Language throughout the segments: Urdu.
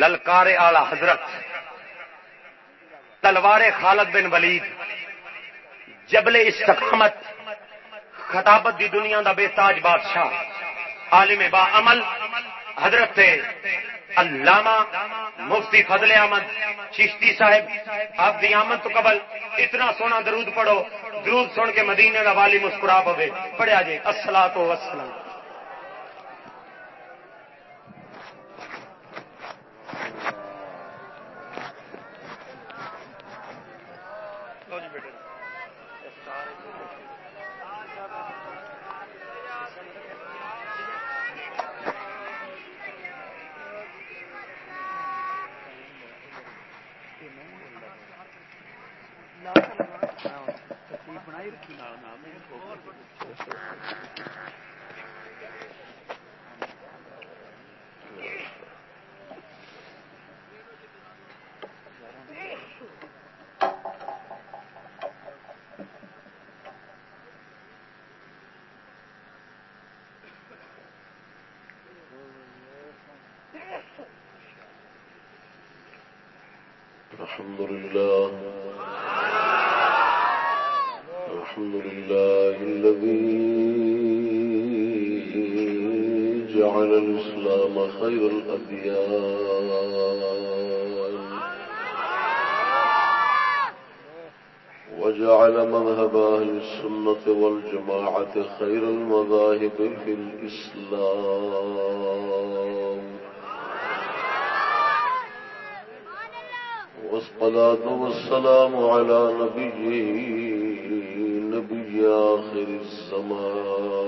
للکارے آلہ حضرت، تلوار خالد بن ولید، جبل استقامت، خطابت دی دنیا دا بے تاج بادشاہ، عالم با عمل، حضرت علامہ مفتی فضل احمد، چشتی صاحب، آپ دی آمد تو قبل اتنا سونا درود پڑھو، درود سن کے مدینے کا والی مسکرا پوے، پڑھیا جی اصلا تو وسلم الحمد والجماعة خير المذاهب في الإسلام. والصلاة والسلام على نبيه نبي آخر الزمان.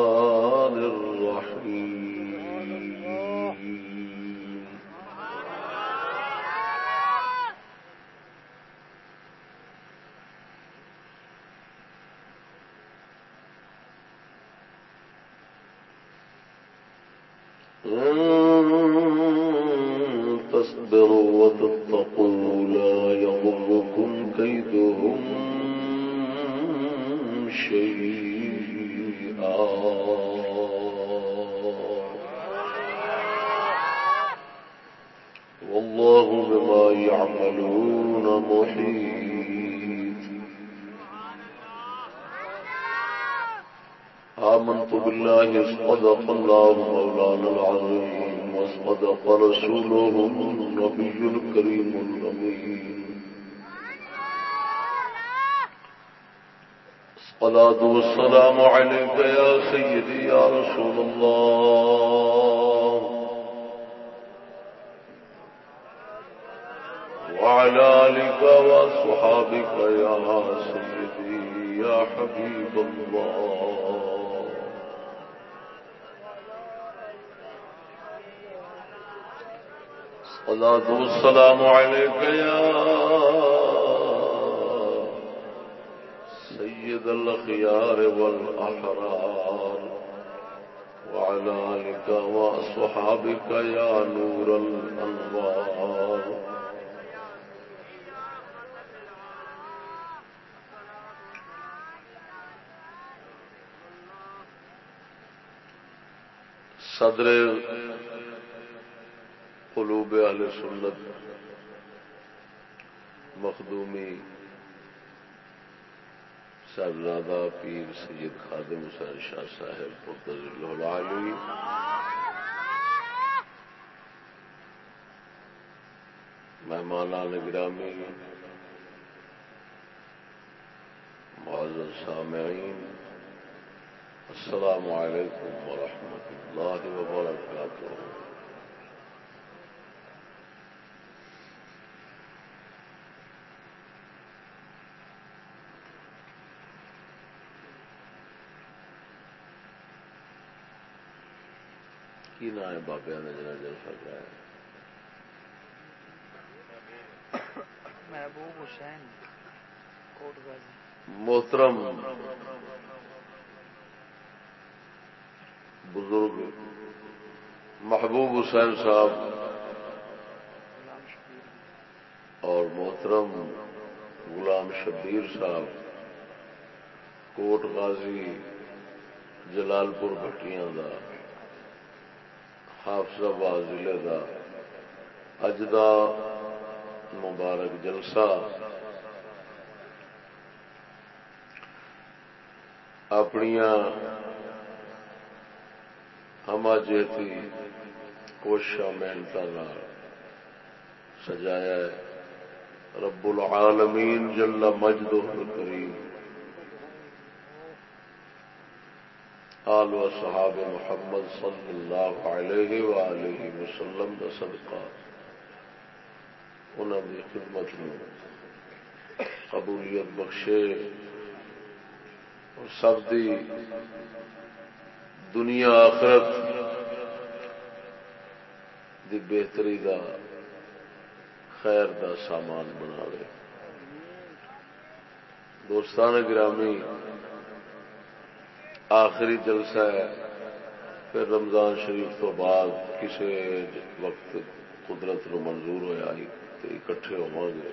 الصلاة والسلام عليك يا سيدي يا رسول الله. وعلى آلك وصحابك يا سيدي يا حبيب الله. الصلاة والسلام عليك يا سيد الخيار والأحرار. وعلى آلك وصحابك يا نور الأنوار. صدر قلوب اہل سنت مخدومی صاحبزادہ پیر سید خادم حسین شاہ صاحب پرتضل العالی مہمانان گرامی، معزز سامعین، السلام علیکم ورحمۃ اللہ وبرکاتہ۔ ہے بابیا نے جنا جلسہ کرایا محبوب حسین محترم۔ بزرگ۔ محبوب حسین صاحب۔ اور محترم غلام شبیر صاحب۔ کوٹ غازی جلال پور بٹیاں دا۔ حافظ آباد ضلع دا اج دا مبارک جلسہ اپنیاں ہما جہتی کوششاں محنت سجایا ہے۔ رب العالمین جل مجدہ الکریم۔ آل و صحاب محمد صلی اللہ علیہ وآلہ وسلم کا صدقہ۔ انہوں کی خدمت میں قبولیت بخشے اور سب دی دنیا آخرت دی بہتری دا خیر دا سامان بنا لے۔ دوستان گرامی آخری جلسہ ہے، پھر رمضان شریف تو بعد کسی وقت قدرت نو منظور ہوا اکٹھے ہوا گے۔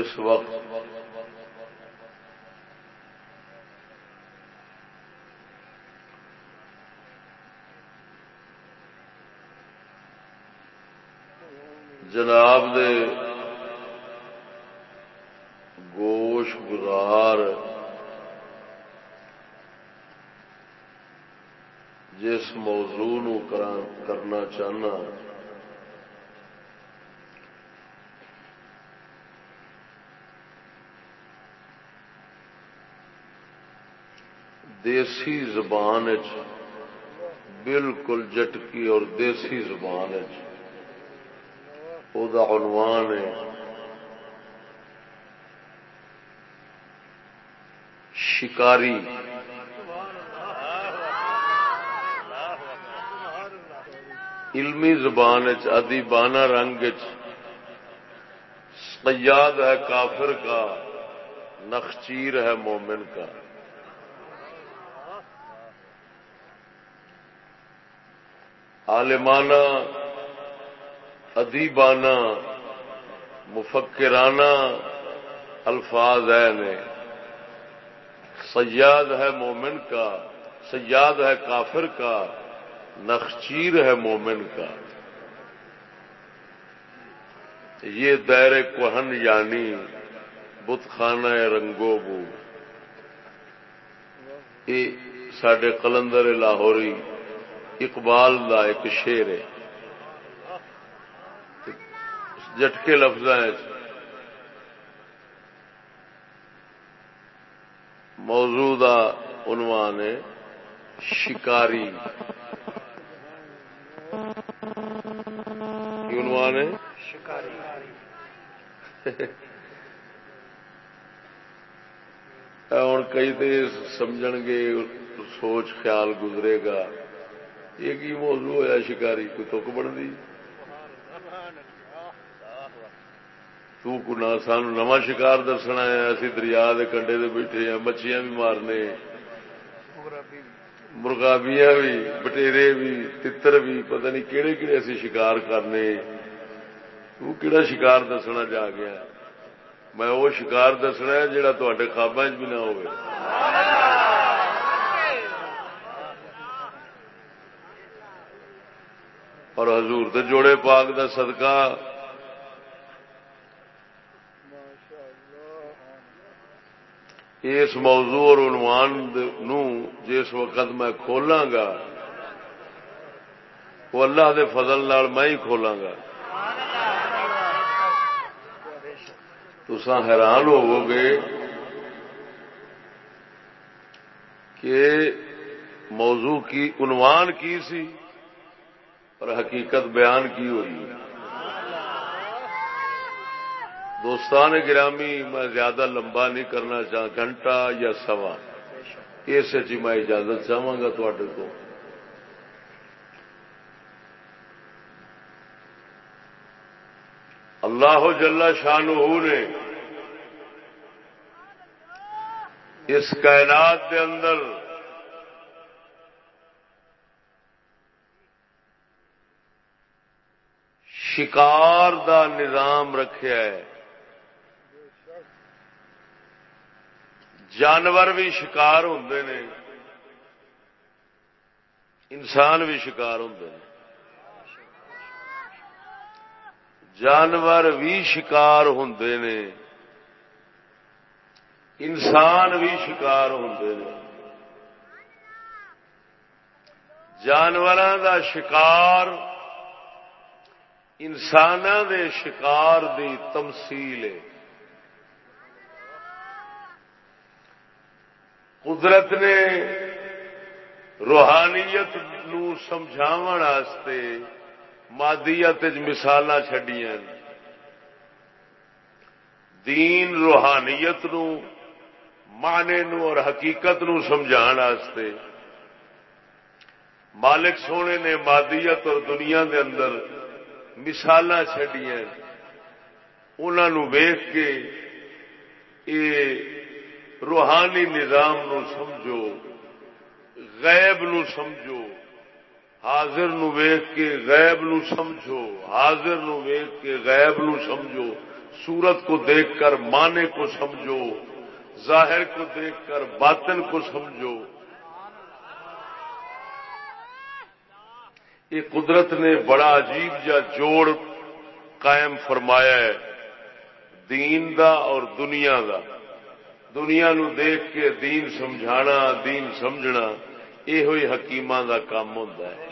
اس وقت جناب دے گوش گزار جس موضوع نو کرنا چاہنا۔ دیسی زبان بالکل جٹکی اور دیسی زبان چ عنوان ہے۔ شکاری۔ علمی زبان ادیبانہ رنگ سیاد ہے کافر کا، نخچیر ہے مومن کا۔ عالمانہ ادیبانہ، مفکرانہ الفاظ ہے نے سیاد ہے مومن کا، سیاد ہے کافر کا، نخچیر ہے مومن کا۔ یہ دیر کوہن یعنی بت خانہ رنگو بو۔ یہ سڈے کلندر لاہوری اقبال دا ایک شیر ہے۔ جٹکے لفظ موجودہ عنوان ہے شکاری۔ کی عنوان ہے؟ شکاری۔ ہوں کئی تو سمجھ گے سوچ خیال گزرے گا۔ یہ کی موضوع ہوا شکاری؟ کوئی تک بنتی تنا سان نواں شکار دسنا ہے۔ اسی دریا کے کنڈے دے بیٹھے ہیں۔ مچھیاں بھی مارنے۔ مرغابیاں بھی بٹیرے بھی تر بھی۔ پتہ نہیں کہڑے کہڑے اسی شکار کرنے۔ تو کہڑا شکار دسنا جا گیا۔ میں وہ شکار دسنا ہے جہاں تے خوابہ چ بھی نہ ہو اور حضور دے جوڑے پاک دا صدقہ اس موضوع اور عنوان نو جس وقت میں کھولاں گا، وہ اللہ دے فضل نال میں ہی کھولاں گا۔ تسا حیران ہوو گے کہ موضوع کی عنوان کی سی اور حقیقت بیان کی ہوئی۔ دوستان گرامی، میں زیادہ لمبا نہیں کرنا چاہ گھنٹہ یا سوا۔ اس میں اجازت چاہوں گا تے کو۔ اللہ جل شاہ نے اس کائنات کے اندر شکار دا نظام رکھا ہے۔ جانور بھی شکار ہوں نے۔ انسان بھی شکار ہوں جانور بھی شکار ہوں نے۔ انسان بھی شکار ہوں جانور دا شکار انسان دے شکار دی تمثیل ہے۔ قدرت نے روحانیت نو سمجھاو مادیت مثال چڈیا دین روحانیت نو، معنی نو اور حقیقت نو سمجھان سمجھا مالک سونے نے مادیت اور دنیا دے اندر مثال چڈیا انہوں ویخ کے یہ روحانی نظام نو سمجھو، غیب نو سمجھو، حاضر نو ویخ کے غیب نو سمجھو، حاضر نو ویخ کے غیب نو سمجھو سورت کو دیکھ کر مانے کو سمجھو، ظاہر کو دیکھ کر باطن کو سمجھو۔ یہ قدرت نے بڑا عجیب جا جوڑ قائم فرمایا ہے، دین دا اور دنیا دا۔ دنیا نو دیکھ کے دین سمجھانا، دین سمجھنا یہ ہوئی حکیم دا کام ہوتا ہے۔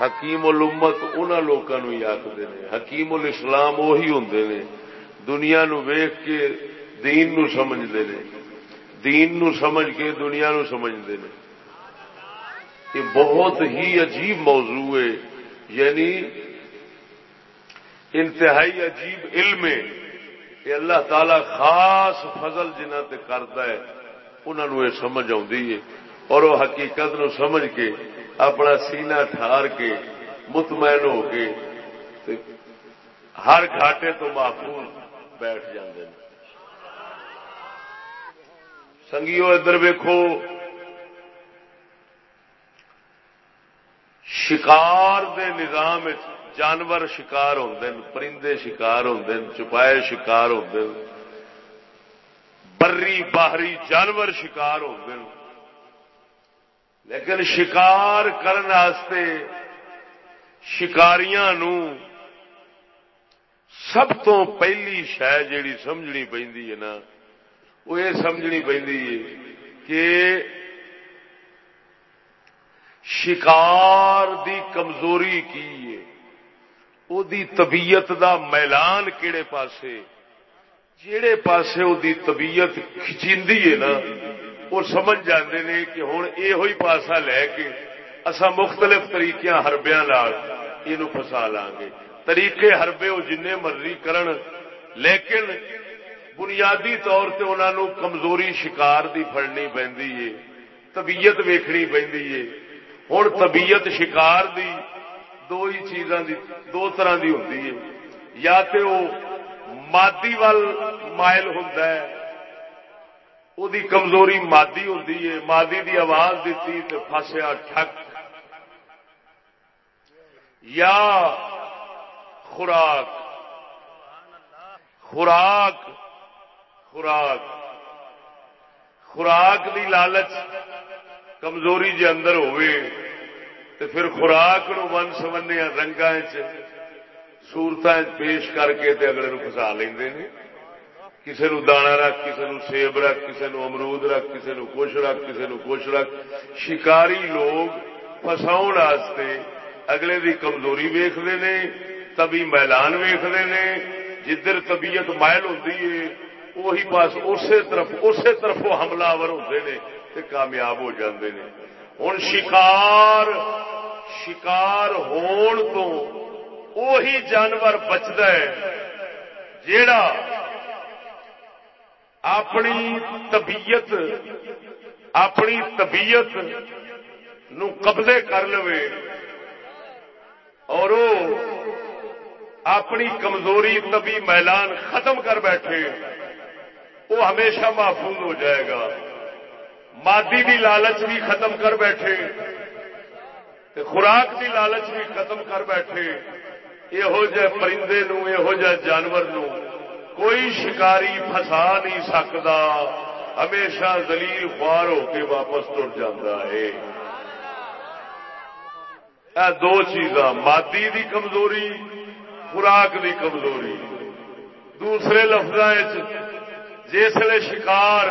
حکیم الامت ان لوگوں ہی آخر نے۔ حکیم الاسلام وہی ہوں نے۔ دنیا نو ویخ کے دین نو سمجھتے ہیں دین نو سمجھ کے دنیا نو سمجھتے ہیں یہ بہت ہی عجیب موضوع ہے۔ یعنی انتہائی عجیب علم ہے۔ کہ اللہ تعالی خاص فضل جنہ تے کرتا ہے انہوں یہ سمجھ آئی ہے۔ اور وہ حقیقت نو سمجھ کے، اپنا سینہ ٹھار کے، مطمئن ہو کے ہر گھاٹے تو محفوظ بیٹھ جاندے ہیں۔ سنگیو ادھر ویکو شکار دے نظام جانور شکار ہوں پرندے شکار ہوں چپائے شکار ہوں بری باہری جانور شکار ہوں لیکن شکار کرنے شکاریاں نو سب تو پہلی شہ جیڑی سمجھنی پی نا، وہ یہ سمجھنی پی کہ شکار دی کمزوری کی ہے۔ او دی طبیعت دا میلان کہڑے پاسے جہے پاسے او دی طبیعت کھچیندی ہے نا وہ سمجھ جاندے نے کہ ہوں یہ پاسا لے کے اسا مختلف طریقے ہربیا یہ فسا لاں گے طریقے ہربے وہ جن مرضی کرن لیکن بنیادی طور سے انہوں کمزوری شکار دی پڑنی پی طبیعت ویکھنی پی ہوں طبیعت شکار دی دو ہی چیزاں دی، دو طرح دی ہوتی ہے۔ یا تو وہ مادی وال مائل ہوں وہ کمزوری مادی ہوں مادی دی آواز دیتی تو فسیا ٹھک۔ یا خوراک خوراک خوراک۔ خوراک دی لالچ کمزوری جے اندر ہوئے تو پھر خوراک نو من سمنے رنگا سورت پیش کر کے تے اگلے نو فسا لیں کسی نو دانا رکھ کسی نو سیب رکھ کسی نو امرود رکھ کسی نو کچھ رکھ کسی نو کچھ رکھ۔ شکاری لوگ فساؤ اگلے دی کمزوری ویختے ہیں تبھی میلان ویختے ہیں جدھر طبیعت مائل ہوتی ہے وہی پاس اسی طرف اسی طرف حملہ آور ہوتے ہیں کامیاب ہو جاندے ہیں ہوں شکار شکار ہون تو وہی جانور بچتا ہے، جیڑا اپنی طبیعت اپنی طبیعت نو قبضے کر لو اور اپنی کمزوری طبی میلان ختم کر بیٹھے وہ ہمیشہ محفوظ ہو جائے گا۔ مادی دی لالچ بھی ختم کر بیٹھے۔ خوراک دی لالچ بھی ختم کر بیٹھے۔ یہو جہ پرندے نو یہو جہ جانور نو کوئی شکاری پھسا نہیں سکتا ہمیشہ دلیل خوار ہو کے واپس تر جاتا ہے۔ دو چیزاں، مادی دی کمزوری، خوراک دی کمزوری۔ دوسرے لفظ جسے شکار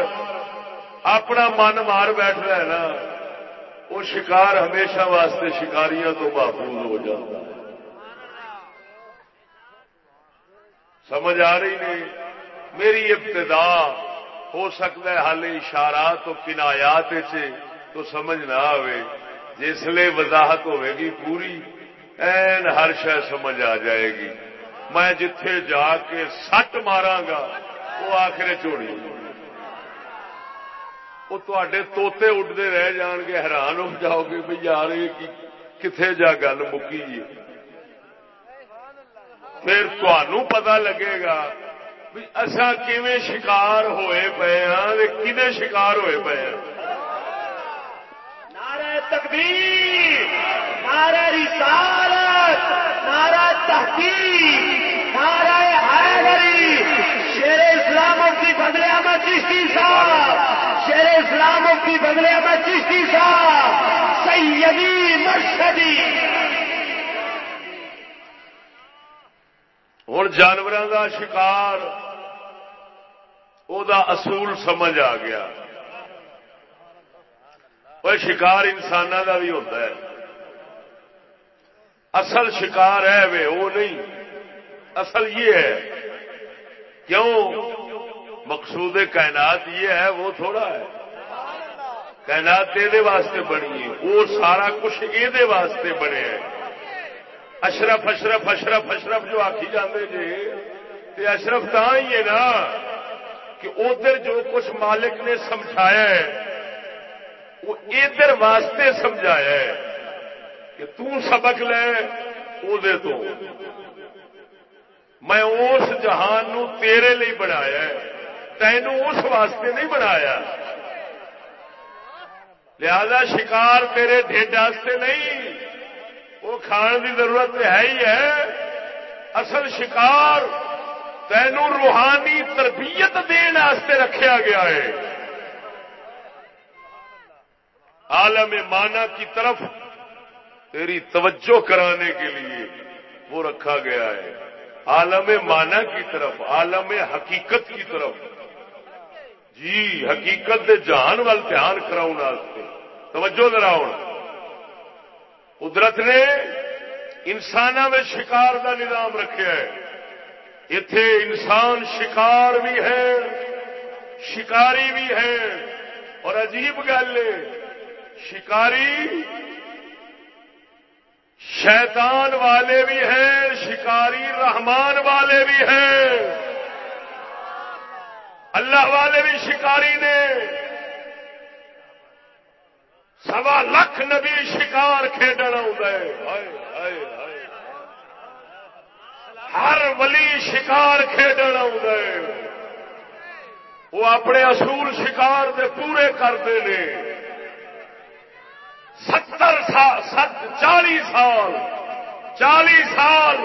اپنا من مار بیٹھ رہا ہے نا۔ وہ شکار ہمیشہ واسطے شکاریاں تو محفوظ ہو جاتا ہے۔ سمجھ آ رہی نہیں؟ میری ابتدا ہو سکتا ہے حال اشارات تو کنایات تو سمجھ نہ آئے جسے وضاحت ہوے گی پوری، این ہر شہ سمجھ آ جائے گی۔ میں جتھے جا کے سٹ مارا گا، وہ آخر چوڑی وہ تے توتے اڈتے رہ جان گے حیران ہو جاؤ گے بھائی یار کتنے جا گل مکی پھر پتا لگے گا اصا کیویں شکار ہوئے پے ہاں کنے شکار ہوئے پے ہیں نعرہ تکبیر نعرہ رسالت نعرہ تحقیق نعرہ حیدری شیر اسلام کی بدلے احمد چشتی صاحب شیر اسلام کی بدلے احمد چشتی صاحب سیدی مرشدی۔ ہوں جانوروں کا شکار دا اصول سمجھ آ گیا۔ وہ شکار انسان کا بھی ہوتا ہے۔ اصل شکار ہے وہ نہیں۔ اصل یہ ہے کیوں؟ مقصود کائنات یہ ہے، وہ تھوڑا ہے۔ کائنات یہ واسطے بنی ہے، وہ سارا کچھ یہ واسطے بنے اشرف اشرف اشرف اشرف جو آخی جاندے جی اشرف تا ہی ہے نا کہ ادھر جو کچھ مالک نے سمجھایا ہے، وہ ادھر واسطے سمجھایا ہے کہ تو سبق لے دے تو۔ میں اس جہان نو تیرے لی بنایا تینوں اس واسطے نہیں بنایا۔ لہذا شکار تیرے ڈیڈ نہیں، وہ کھان کی ضرورت ہے ہی ہے۔ اصل شکار تینوں روحانی تربیت دن رکھا گیا ہے۔ عالم مانا کی طرف تیری توجہ کرانے کے لیے وہ رکھا گیا ہے۔ عالم مانا کی طرف، عالم حقیقت کی طرف۔ جی حقیقت جان وال دھیان کراؤ توجہ دراؤ قدرت نے انسان میں شکار کا نظام رکھا ہے۔ اتے انسان شکار بھی ہے، شکاری بھی ہے۔ اور عجیب گل شکاری شیطان والے بھی ہیں، شکاری رحمان والے بھی ہیں۔ اللہ والے بھی شکاری نے۔ سوا لکھ نبی شکار کھیڈنا ہر ولی شکار کھیڈنا وہ اپنے اصول شکار دے پورے کرتے ہیں ستر سال ست چالی سال چالی سال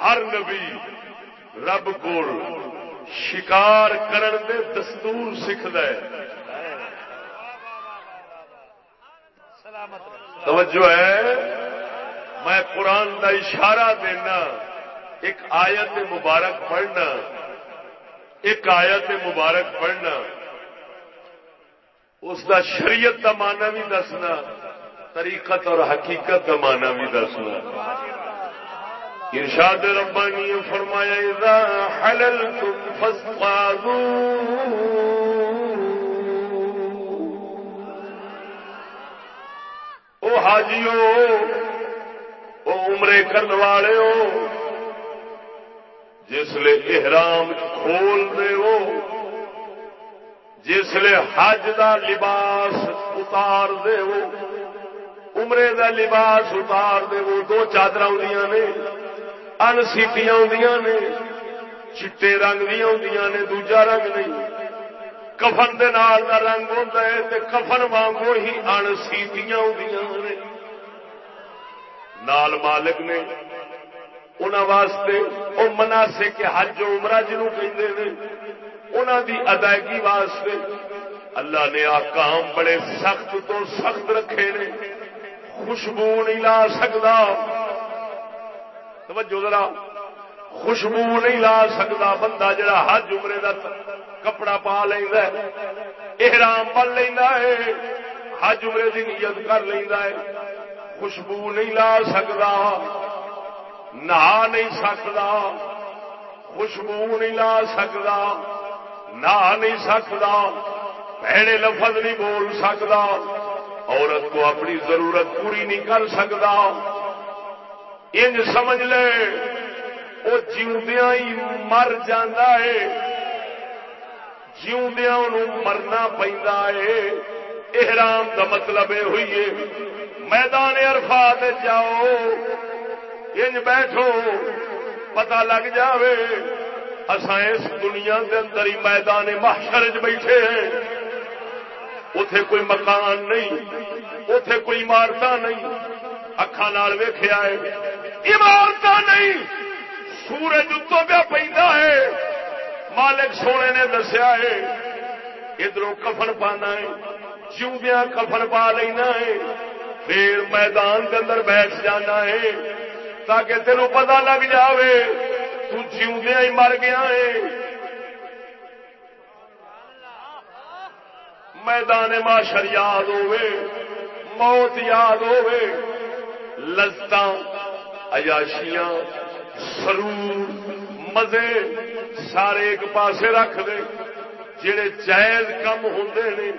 ہر نبی رب کو شکار کرن دے دستور سکھد توجہ ہے۔ میں قرآن کا اشارہ دینا ایک آیت مبارک پڑھنا ایک آیت مبارک پڑھنا۔ اس دا شریعت کا مانا بھی دسنا، طریقت اور حقیقت کا مانا بھی دسنا۔ ارشاد ربانی فرمایا، اذا حللتم حاجیو وہ عمرے کرنے والے ہو جسل احرام کھول دے وہ جسل حج دا لباس اتار دے وہ عمرے دا لباس اتار دے وہ دو چادر آدیاں نے، ان سیٹیاں آدیاں نے، چٹے رنگ دیا آدیاں نے، دوجا رنگ نہیں۔ کفن دے نال دا رنگ ہوتا ہے تے کفن وانگو ہی ان سیٹیاں آدیاں نے۔ نال مالک نے انہوں واسطے وہ مناسے کے حج عمرہ جنوں کہتے ہیں انہوں دی ادائیگی واسطے اللہ نے آکام بڑے سخت تو سخت رکھے نے۔ خوشبو نہیں لا سکتا توجہ ذرا۔ خوشبو نہیں لا سکتا بندہ جڑا حج عمرے دا کپڑا پا لینا احرام پل لینا ہے، حج عمرے دی نیت کر لینا ہے۔ خوشبو نہیں لا سکتا نہا نہیں سکتا خوشبو نہیں لا سکتا نہا نہیں سکتا پیڑے لفظ نہیں بول سکتا عورت کو اپنی ضرورت پوری نہیں کر سکتا انج سمجھ لے وہ جیوندیا ہی مر جانا ہے۔ جیوندیا مرنا پہنتا ہے۔ احرام کا مطلب یہ ہوئی ہے میدان عرفات جاؤ، انج بیٹھو پتا لگ جاوے۔ اسا اس دنیا کے اندر ہی میدان محشر چ بیٹھے ہیں۔ اتے کوئی مکان نہیں اتے کوئی عمارت نہیں۔ اکھان ویخیا ہے عمارت نہیں۔ سورج اتو پیا پہ ہے۔ مالک سونے نے دسیا ہے ادھر کفن پانا ہے جیوندیا کفن پا لینا ہے۔ پھر میدان کے اندر بیٹھ جانا ہے، تاکہ تینوں پتا لگ جائے تیوندیا ہی مر گیا ہے۔ میدان معاشر یاد ہوے موت یاد ہوے لذت عیاشیاں، سرور، مزے سارے ایک پاسے رکھ دے۔ جڑے جائز کم ہوں نے،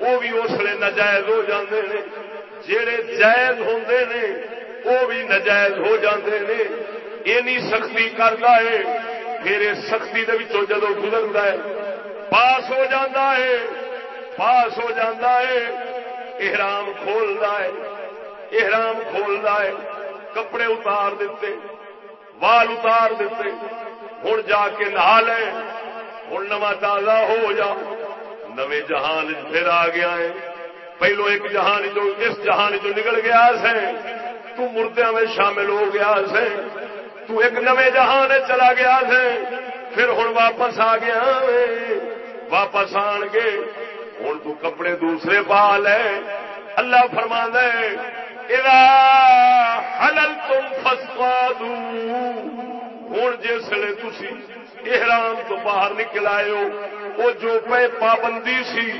وہ بھی اس لیے نجائز ہو جاندے نے۔ جڑے جائز ہوں نے، وہ بھی نجائز ہو جاندے نے۔ اینی سختی کرتا ہے، پھر اس سختی دے جدو گزرتا ہے، پاس ہو جاتا ہے، پاس ہو جاتا ہے، احرام کھولتا ہے، احرام کھولتا ہے، کپڑے اتار دیتے، وال اتار دیتے ہوں جا کے نہا لے ہوں نواں تازہ ہو جا، نویں جہان پھر آ گیا ہے۔ پہلو ایک جہان جو اس جہان جو نکل گیا سے تو مردیا میں شامل ہو گیا سے تو ایک نویں جہان چلا گیا سے پھر ہوں واپس آ گیا واپس آن کے ہوں تو کپڑے دوسرے پا لے۔ اللہ فرما دے حلل تم فسوا ہوں جسے تھی احرام تو باہر نکل آئے ہو وہ جو پہ پابندی سی،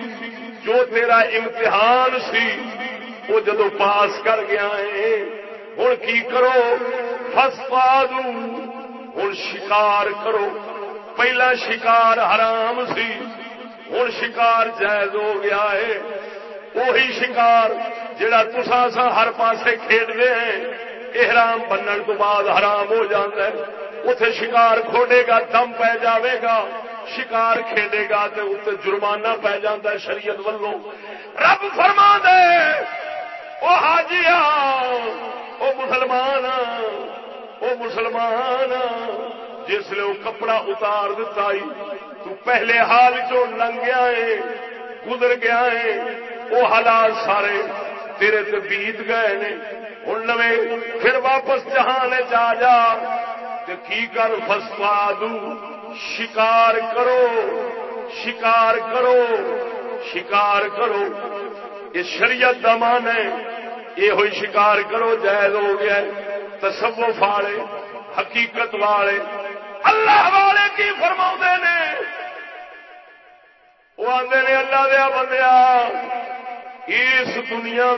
جو تیرا امتحان سی وہ جدو پاس کر گیا ہے ہوں کی کرو? فس پا ہوں شکار کرو. پہلا شکار حرام سی. ہوں شکار جائز ہو گیا ہے. وہی شکار جڑا تسا سا ہر پاسے کھیڈتے ہیں. احرام بننے تو بعد حرام ہو جاتا ہے. اتے شکار کھوڑے گا، دم پی جاوے گا. شکار کھیڈے گا تو اتنے جرمانہ پی جاتا ہے شریعت والوں. رب فرما دے وہ حاجیا وہ مسلمان وہ مسلمان جس وہ کپڑا اتار دتا تو پہلے حال چو لنگیا ہے، گزر گیا ہے وہ حالات سارے تیرے تے بیت گئے نے۔ ہوں نو پھر واپس جہان جا جا کی کر؟ فسوا شکار کرو شکار کرو شکار کرو۔ یہ شریعت دمان ہے یہ ہوئی شکار کرو جائز ہو گیا تصوف والے حقیقت والے اللہ والے کی فرما نے وہ آدھے نے اللہ دیا بندیا اس دنیا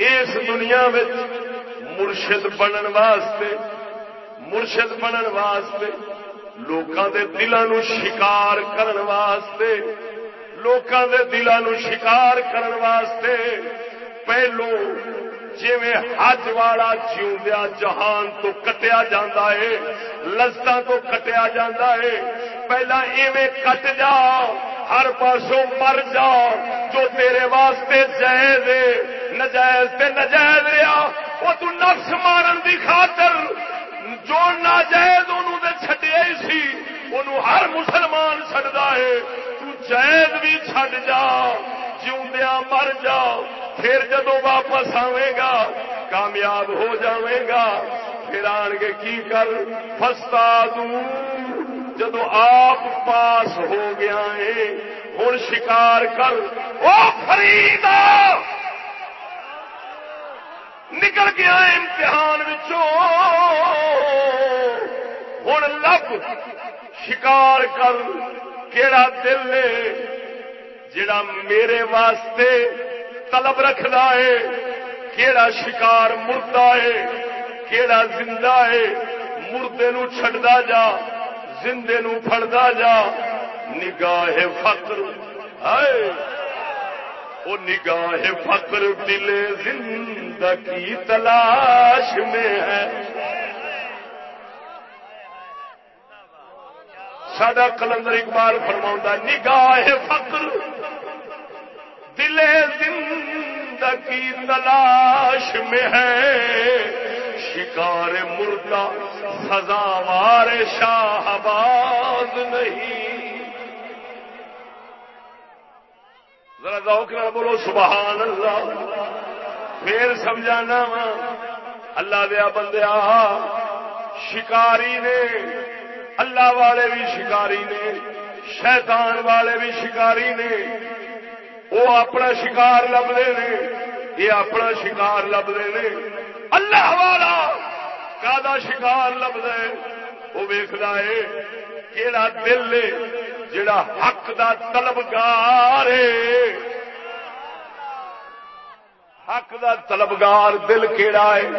اس دنیا مرشد بنن واسطے مرشد بنن واسطے لوکاں دے دلوں شکار کرن واسطے لوکاں دے دلوں شکار کرن واسطے پہلو جی حج والا جیوندیا جہان تو کٹیا جاندہ ہے لذتوں تو کٹیا جاندہ ہے پہلا ایویں کٹ جا ہر پاسوں مر جا جو تیرے واسطے جائز نجائز تے نجائز رہا وہ تو نفس مارن دی خاطر جو ناجائز انہوں دے چھڈیا ہی سی انہوں ہر مسلمان چھڈدا ہے تو جائز بھی چھڈ جا جیوندیا مر جا، پھر جدو واپس آئے گا، کامیاب ہو جاوے گا، پھر آن کے کی کر؟ فستا دوں جدو آپ پاس ہو گیا ہے ہوں شکار کر، او خریدا نکل گیا امتحان ہوں لب شکار کر، کیڑا دل ہے؟ جڑا میرے واسطے طلب رکھدا ہے، کیڑا شکار مردہ ہے، کیڑا زندہ ہے، مردے نو چھڑدا جا، زندے نو پھڑدا جا، نگاہ فقر، ہائے! وہ نگاہ فقر دل زندگی تلاش میں ہے۔ سڈا کلندر اقبال فرما نگاہ فقر دل زندگی تلاش میں ہے۔ شکار مردہ، سزاوار شاہباز نہیں۔ ذرا ذوق نہ بولو، سبحان اللہ۔ پھر سمجھانا وا اللہ دیا بندیا، شکاری نے اللہ والے بھی شکاری نے، شیطان والے بھی شکاری نے۔ وہ اپنا شکار لبتے نے، یہ اپنا شکار لبتے نے۔ اللہ والا کا شکار لبد وہ ویخد ہے کہڑا دل ہے جڑا حق دا طلبگار ہے۔ حق دا طلبگار دل کیڑا ہے؟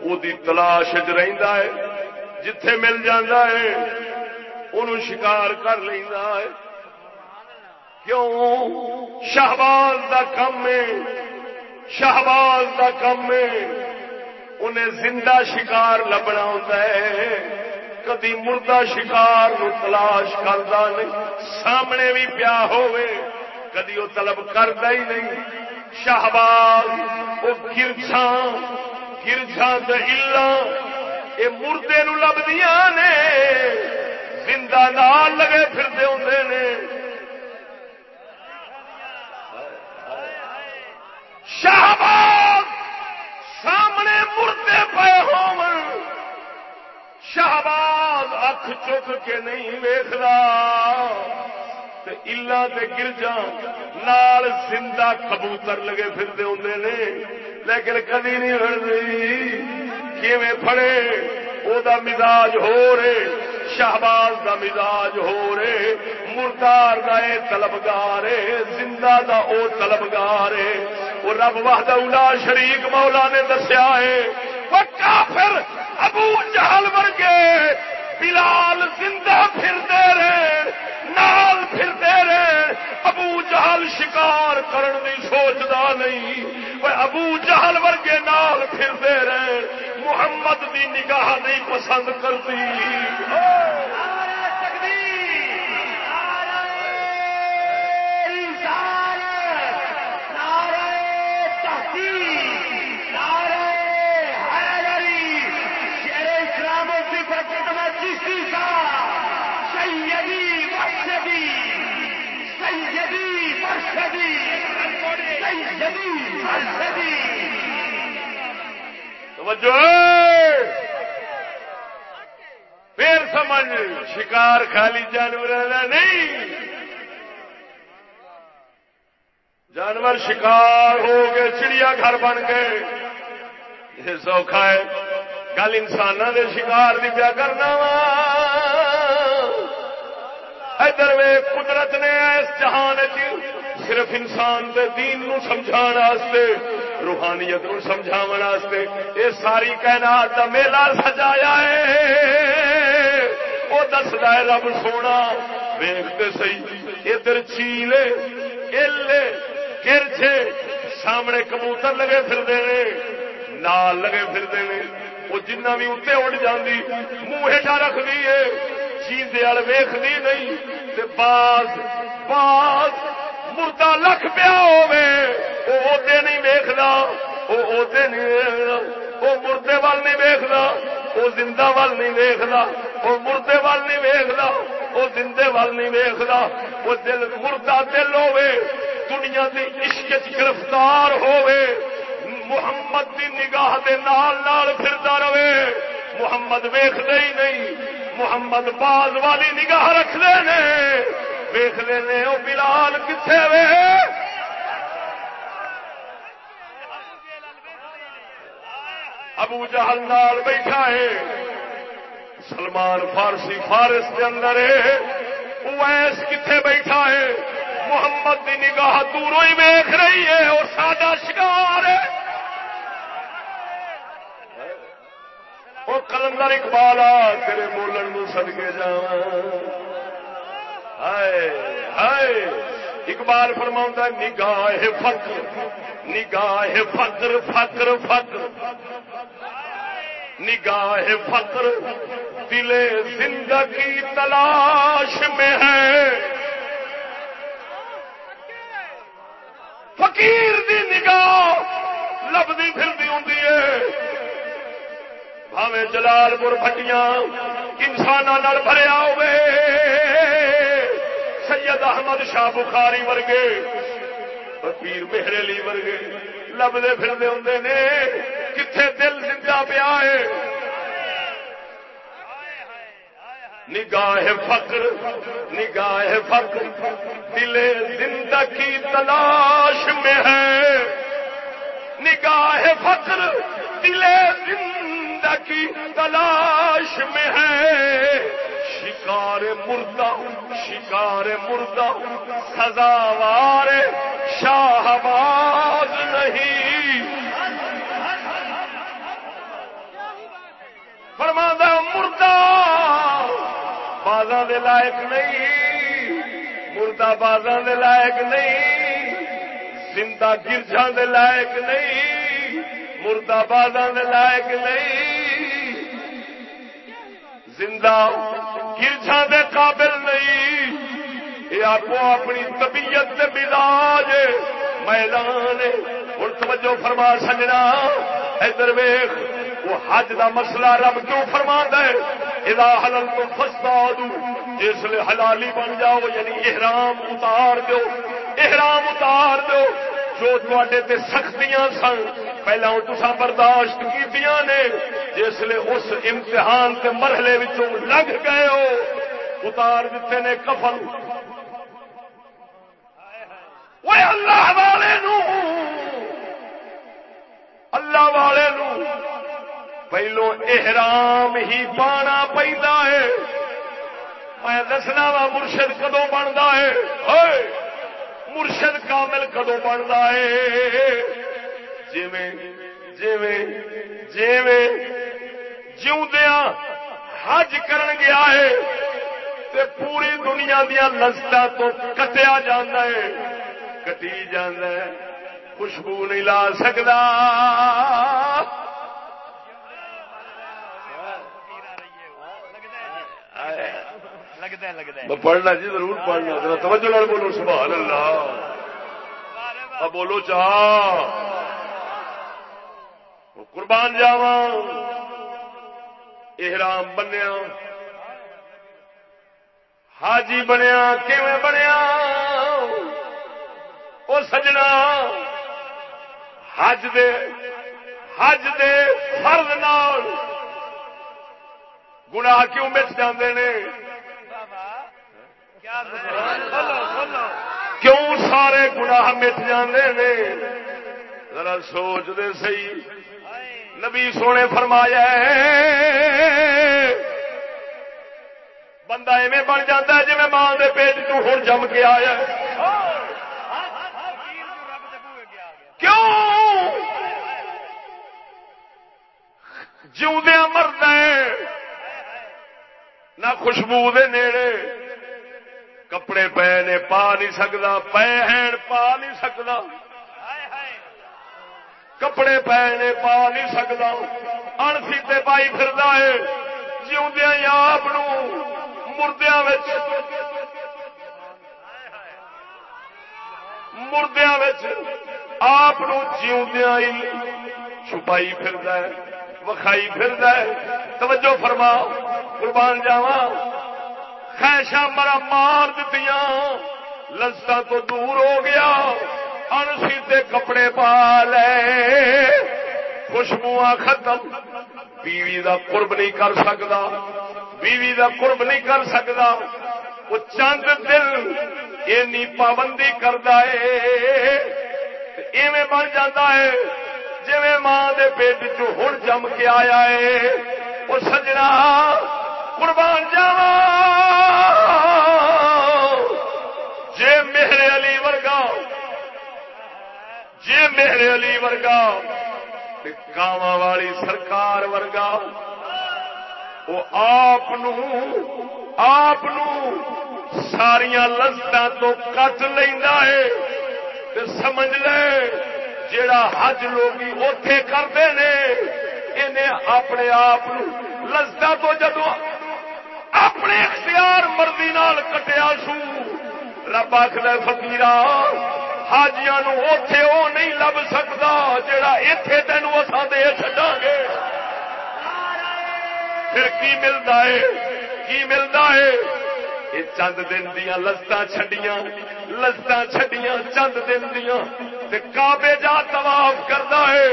وہ تلاش ہے۔ جتھے مل جاندہ ہے انہوں شکار کر لینا ہے۔ کیوں؟ شہباز دا کم ہے۔ شہباز کا کم انہیں زندہ شکار لبنا ہوتا ہے۔ کدی مردہ شکار نو تلاش کرتا نہیں۔ سامنے بھی پیا ہوئے کدی وہ طلب کرتا ہی نہیں۔ شہباز وہ گرجا گرجا دلا یہ مردے نو لبدیاں نے، زندہ نال لگے پھرتے ہوں نے۔ شہباز سامنے مردے پے ہو شہباز اکھ چک کے نہیں ویخلا الا گرجا نال زندہ کبوتر لگے پھرتے ہوں نے، لیکن کدی نہیں ہڑتی کیویں پھڑے؟ وہ مزاج ہو رہے، شہباز دا مزاج ہو رہے، مردار دا اے طلبگار زندہ دا او طلبگار وہ رب واہد الا شریک مولا نے دسیا ہے وہ کافر ابو جہل ورگے، بلال زندہ پھرتے رہے۔ نال پھرتے رہے۔ ابو جہل شکار کرن دی سوچدا نہیں۔ وہ ابو جہل ورگے نال پھرتے رہے۔ محمد دی نگاہ نہیں پسند کرتی۔ پھر سمجھ، شکار خالی جانور نہیں؟ جانور شکار ہو گئے، چڑیا گھر بن گئے۔ یہ سوکھا ہے۔ گل انسان دے شکار کی پیا کرنا وا۔ ادھر وے قدرت نے اس جہان صرف انسان دے دین نو سمجھا روحانیت نو سمجھا یہ ساری کائنات کا میلہ سجایا ہے۔ وہ دستا ہے رب سونا ویختے سی ادھر چیلے الے گرجے سامنے کبوتر لگے پھرتے ہیں نال لگے پھرتے ہیں وہ جنہ بھی اتنے اڑ جاندی، منہ ہیٹا رکھ دیے چیز وال ویختی نہیں، تے باز باز مردہ لکھ پیا ہوے وہ ادے نہیں ویختا وہ نہیں وہ مردے وال نہیں ویختا وہ زندہ وال نہیں ویختا وہ مردے وال نہیں ویختا وہ زندے وال نہیں ویختا وہ دل مردہ دل ہوے دنیا کی عشق گرفتار ہوے محمد کی نگاہ دے نال نال پھردا رہے محمد ویختے ہی نہیں محمد باز والی نگاہ رکھتے نے ویختے نے وہ بلال کتنے وے؟ ابو جہل نال بیٹھا ہے۔ سلمان فارسی فارس کے اندر ہے۔ اویس کتنے بیٹھا ہے۔ محمد کی نگاہ دوروں ہی ویخ رہی ہے اور ساڈا شکار ہے۔ وہ کلندر اقبال آ، تیرے بولن نو سدکے جا اقبال فرما نگاہ فکر نگاہ فکر فکر فکر نگاہ فکر دل زندگی تلاش میں ہے۔ فقیر دی نگاہ لبدی پھرتی ہوں بھاوے جلال پور پٹیاں انسان بھریا ہوئے سید احمد شاہ بخاری ورگے پیر مہرلی ورگے لبتے پھرتے ہوں نے کتنے دل زندہ پیا ہے؟ نگاہ فقر نگاہ فقر، دل زندگی تلاش میں ہے۔ نگاہ فقر، دل زندگی تلاش میں ہے۔ شکار مردہ شکار مردہ سزاوار شاہباز نہیں۔ فرما مردہ، بازاں دے لائق نہیں، مردہ بازاں دے لائق نہیں، زندہ گرجا دے لائق نہیں، مردہ بازاں دے لائق نہیں۔ زندہ گرجا دے قابل نہیں۔ یہ آپ اپنی طبیعت کے مزاج میدان۔ ہوں توجہ فرما سجنا، ادھر ویخ وہ حج دا مسئلہ رب کیوں فرما ہے؟ ادا حلل تو فستا دوں جس لیے حلالی بن جاؤ یعنی احرام اتار دو احرام اتار دو جو تے سختیاں سن پہلا تسا برداشت کی نے۔ جس لیے اس امتحان کے مرحلے لگ گئے ہو، اتار دیتے نے کفن۔ اللہ والے نو۔ اللہ والے نو۔ پہلو احرام ہی پانا پہنتا ہے۔ میں دسنا وا، مرشد کدو بنتا ہے؟ مرشد کامل کدو بنتا ہے؟ جیویں جیویں جیویں۔ جیوندیا حج کرن گیا ہے تے پوری دنیا دیا لذت تو کٹیا جانا ہے کٹی جانا ہے خوشبو نہیں لا سکتا میں پڑھنا جی ضرور پڑھنا ذرا توجہ لڑ بولو سبحان اللہ۔ اب بولو چاہ۔ قربان جاوا احرام بنیا۔ حاجی بنیا، کیویں بنیا؟ وہ سجنا، حج دے حج دے فرض نال۔ گناہ کیوں مٹ جاندے نے؟ کیوں سارے گناہ مٹ جاندے نے؟ ذرا سوچ دے سی نبی سونے فرمایا بندہ ایویں بن جاتا ہے جی میں ماں دے پیٹ تو ہوں جم کے آیا کیوں؟ جیوندیا مرد نہ خوشبو دے نیڑے۔ کپڑے پے نے پا نہیں سکتا پے ہیں پا نہیں سکتا کپڑے پے نے پا نہیں سکتا ان سیتے پائی پھر جیوندیا آپ مردیا مردیا آپ جیوندیا چھپائی پھر وکھائی پھر توجہ فرما قربان جاوا خیشا مرا مار دیا لذت تو دور ہو گیا۔ ان کپڑے پا لے۔ خوشبو ختم۔ بیوی دا قرب نہیں کر سکتا بیوی دا قرب نہیں کر سکتا وہ چند دل اینی پابندی کرتا ہے ایویں بن جاتا ہے جی ماں دے پیٹ چ جم کے آیا ہے وہ سجنا قربان جاوا جے میرے علی ورگا جے میرے علی ورگا کاوا والی سرکار ورگا، وہ آپ آپ ساریا لذتوں تو کٹ لینا ہے۔ سمجھ لے جڑا حج لوگ اتے کرتے ہیں اپنے آپ لذتا تو جدو اپنے اختیار مرضی نال کٹیا سو رب آخر فکیر حاجیا اتے وہ نہیں لب سکتا جڑا اتے تینوں اصا دے چڈا گے پھر کی ملتا ہے؟ کی ملتا ہے؟ یہ چند دن دیا لذت چڈیاں لذت چڈیاں چند دن دیا کابے جا طواف کرتا ہے۔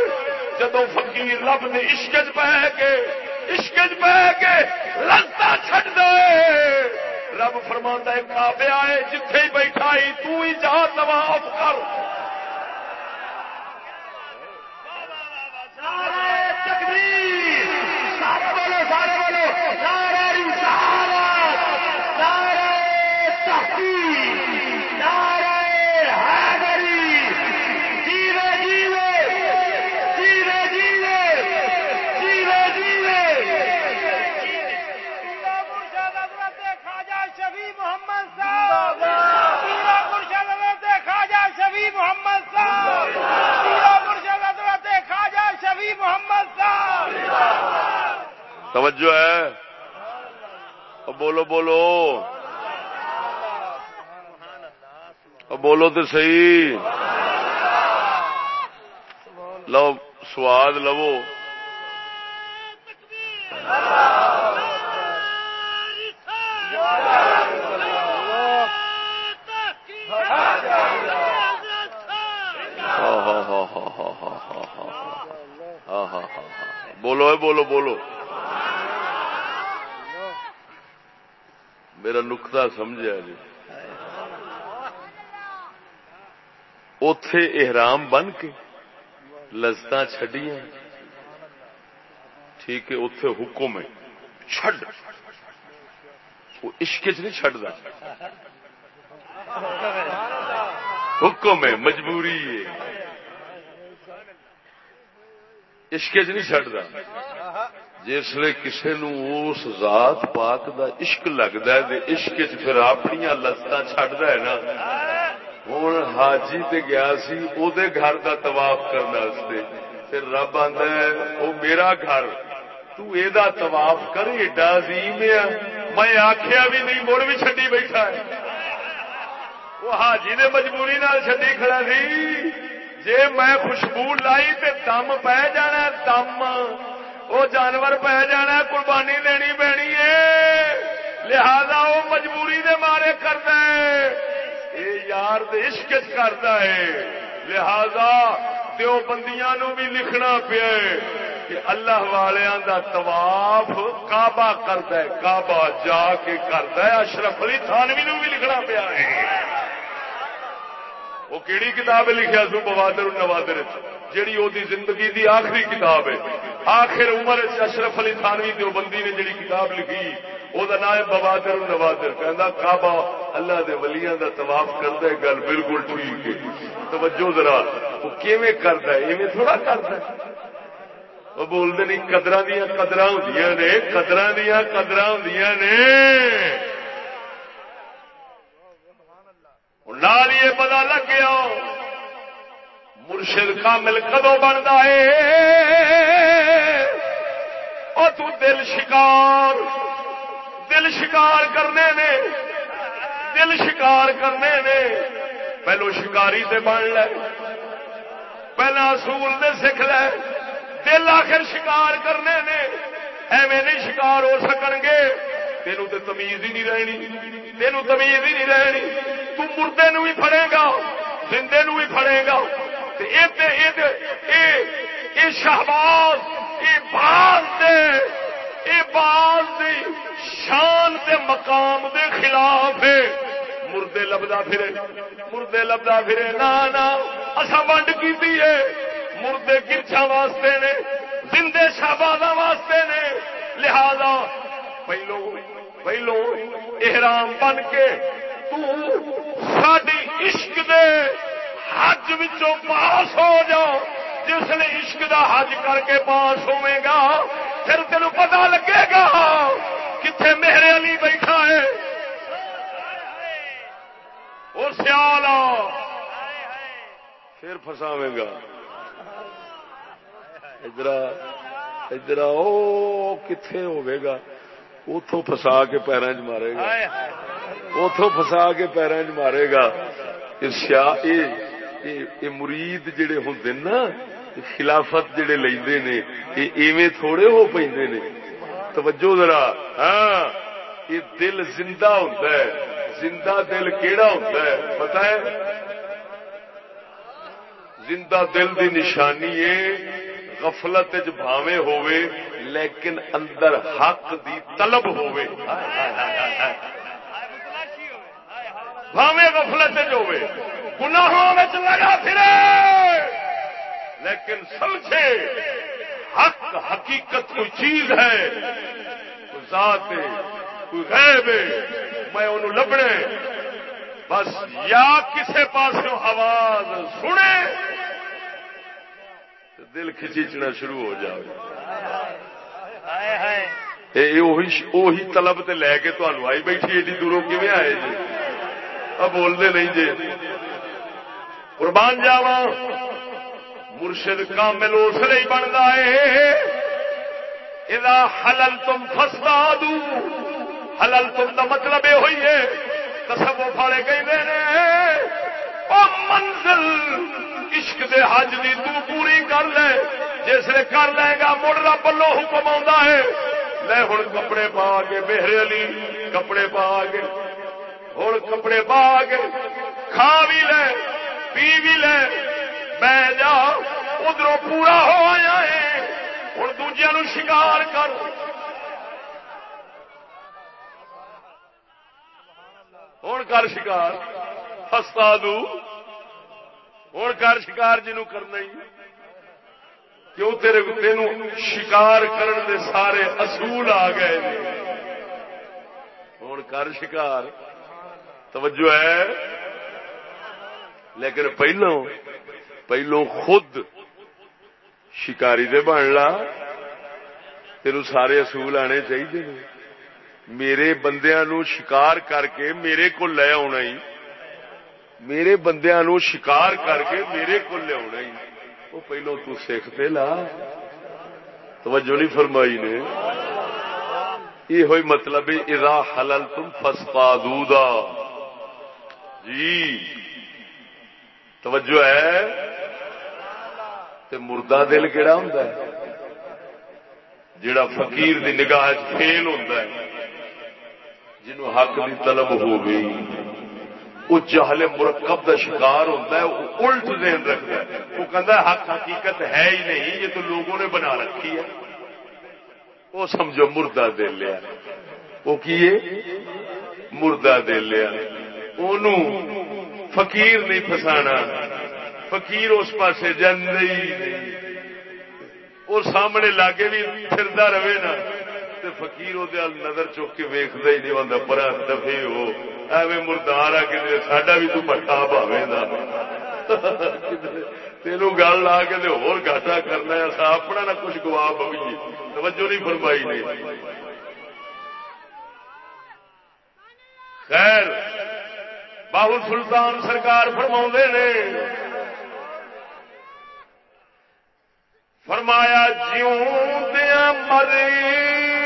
جدو فقیر رب نے عشق بہ کے، عشق بہ کے لذت چڈ دے رب فرما ہے کابے آئے جتھے بیٹھا ہی تو ہی جا طواف کر۔ توجہ ہے بولو بولو بولو تو صحیح لو سواد لو بولو بولو بولو میرا نقطہ سمجھا جی۔ اتے احرام بن کے لذت چڈیا ٹھیک ہے اتے حکم ہے۔ چڈ وہ عشق چ نہیں چڈتا حکم ہے، مجبوری ہے۔ عشق چ نہیں چڈتا جسے کسی اس ذات پاک دا عشق لگتا ہے عشق پھر اپنی لذت چڈتا ہے نا۔ ہوں حاجی تے گیا سی، او دے گھر دا طواف کرنے پھر رب آتا ہے وہ میرا گھر، تو اے دا طواف کر، ایڈا عظیم ہے۔ میں آخیا بھی نہیں، مڑ بھی چڈی بیٹھا ہے۔ وہ حاجی نے مجبوری نال چڈی کھڑا سی۔ جے میں خوشبو لائی تے دم پہ جانا، دم وہ جانور پہ جانا قربانی دینی پینی ہے۔ لہذا وہ مجبوری دے مارے کرتا ہے۔ یہ یار عشق کرتا ہے۔ لہذا دیو بندیاں نو بھی لکھنا پیا کہ اللہ والوں دا طواف کعبہ کرتا ہے، کعبہ جا کے کرتا ہے۔ اشرف علی تھانوی نو بھی لکھنا پیا ہے۔ وہ کیڑی کتاب لکھیا سو، بوادر نوادر جیڑی وہ زندگی دی آخری کتاب ہے۔ آخر عمر اشرف علی تھانوی دیوبندی نے جڑی کتاب لکھی وہ نام ہے بوادر نوادر کہندا، کعبہ اللہ دے ولیاں دا طواف کردا ہے، گل بالکل ٹھیک ہے۔ توجہ ذرا وہ کیویں کردا ہے؟ ایویں تھوڑا کردا ہے۔ وہ بولتے نہیں قدر دیا قدر ہوں نے قدر دیا قدر ہوں نے۔ نال یہ پتا لگ گیا مرشد کامل کدو بنتا ہے؟ اور تو دل شکار دل شکار کرنے نے، دل شکار کرنے نے۔ پہلو شکاری سے بن لے، پہلا اصول نے سکھ لے۔ دل آخر شکار کرنے نے، ایویں نہیں شکار ہو سکن گے۔ تینوں تو تمیز ہی نہیں رہنی، تینوں تمیز ہی نہیں رہنی۔ تو مردے نو بھی پڑے گا، زندے نو بھی پڑے گا۔ یہ شہباز یہ باز دے یہ باز دی شان دے مقام دے خلاف ہے۔ مردے لبدا پھرے، مردے لبدا پھرے نہ اصا ونڈ کی مردے گرچا واسطے نے، زندے شہباز واسطے نے۔ لہذا پہلو پہلو احرام بن کے تاری عشق دے حج وچوں پاس ہو جا جس نے عشق دا حج کر کے پاس ہوئے گا، پھر تین پتا لگے گا کتنے میرے علی بیٹھا ہے۔ وہ سیال پھر فساوے گا۔ ادھر ادھر کتنے ہوے گا۔ اتوں فسا کے پیروں چ مارے گا۔ اتوں فسا کے پیروں چ مارے گا۔ اے مرید جڑے ہوں نا خلافت جڑے لے نے یہ ایویں تھوڑے ہو پے نے۔ توجہ ذرا ہاں یہ دل زندہ ہوتا ہے۔ زندہ دل کیڑا ہوتا ہے؟ پتا ہے؟ زندہ دل دی نشانی ہے غفلت بھاوے ہوئے لیکن اندر حق دی طلب ہوئے بھاوے غفلت ہوئے، گناہوں میں لگا پھرے۔ لیکن سمجھے، حق حقیقت کوئی چیز ہے، کوئی ذات ہے، کوئی غیب ہے، میں انہوں لبنے۔ بس یا کسے پاس آواز سنے دل کھچیچنا شروع ہو جائے طلب تے لے کے تمہیں آئی بیٹھی ایڈی جی دوروں کیون آئے جی؟ اب بولتے نہیں جی قربان جاوا مرشد کامل اس لیے بنتا ہے۔ یہ حلل تم فستا دوں حلل تم کا مطلب یہ ہوئی ہے۔ کسب والے کہ منزل، عشق دے حج دی تو پوری کر لے۔ جس نے کر لے گا، مڑ رب لو حکم آ لے ہوں کپڑے پا کے، بہرے علی، کپڑے پا کے۔ ہوں کپڑے پا کے کھا بھی لے، پی بھی لے۔ میں جا ادھر پورا ہو آیا ہے۔ ہوں دوجیا نو شکار کر۔ ہوں کر شکار۔ فستا دوں ہوں کر شکار جنو کرنا ہی۔ کیوں تیرے تین شکار کرن دے سارے اصول آ گئے ہوں کر شکار۔ توجہ ہے؟ لیکن پہلو پہلو خود شکاری دے بن لا تین سارے اصول آنے چاہیے۔ میرے بندیاں نو شکار کر کے میرے کو لے آنا ہی۔ میرے بندیا نو شکار کر کے میرے کو لیا ہی۔ وہ پہلو تو سیکھتے لا۔ توجہ نہیں فرمائی نے۔ یہ ہوئی مطلب اذا حلل تم فسپا جی۔ توجہ ہے۔ تے مردہ دل کہڑا ہوں جڑا فقیر دی نگاہ فیل ہوتا ہے۔ جنہوں حق دی طلب ہو گئی۔ وہ جہل مرکب کا شکار ہوتا ہے وہ الٹ ذہن رکھتا ہے۔ وہ کہتا ہے، حق حقیقت ہے ہی نہیں، یہ تو لوگوں نے بنا رکھی ہے۔ وہ سمجھو مردہ دے لیا وہ کیے؟ مردہ دے لیا فقیر نہیں فسانا فقیر اس پاس جن نہیں۔ وہ سامنے لاگے بھی پھردا رہے نا۔ فقیر وہ نظر چک کے ویکد ہی نہیں آتا پر دفے ہو۔ ایویں مردار آ کدھر ساڈا بھی تو پٹا بھاوے دا۔ تینوں گل لا کے ہور گاٹا کرنا ہے۔ اپنا نہ کچھ گوا پویے توجہ نہیں فرمائی نے۔ خیر۔ باہو سلطان سرکار فرما نے فرمایا جیوں دیا مری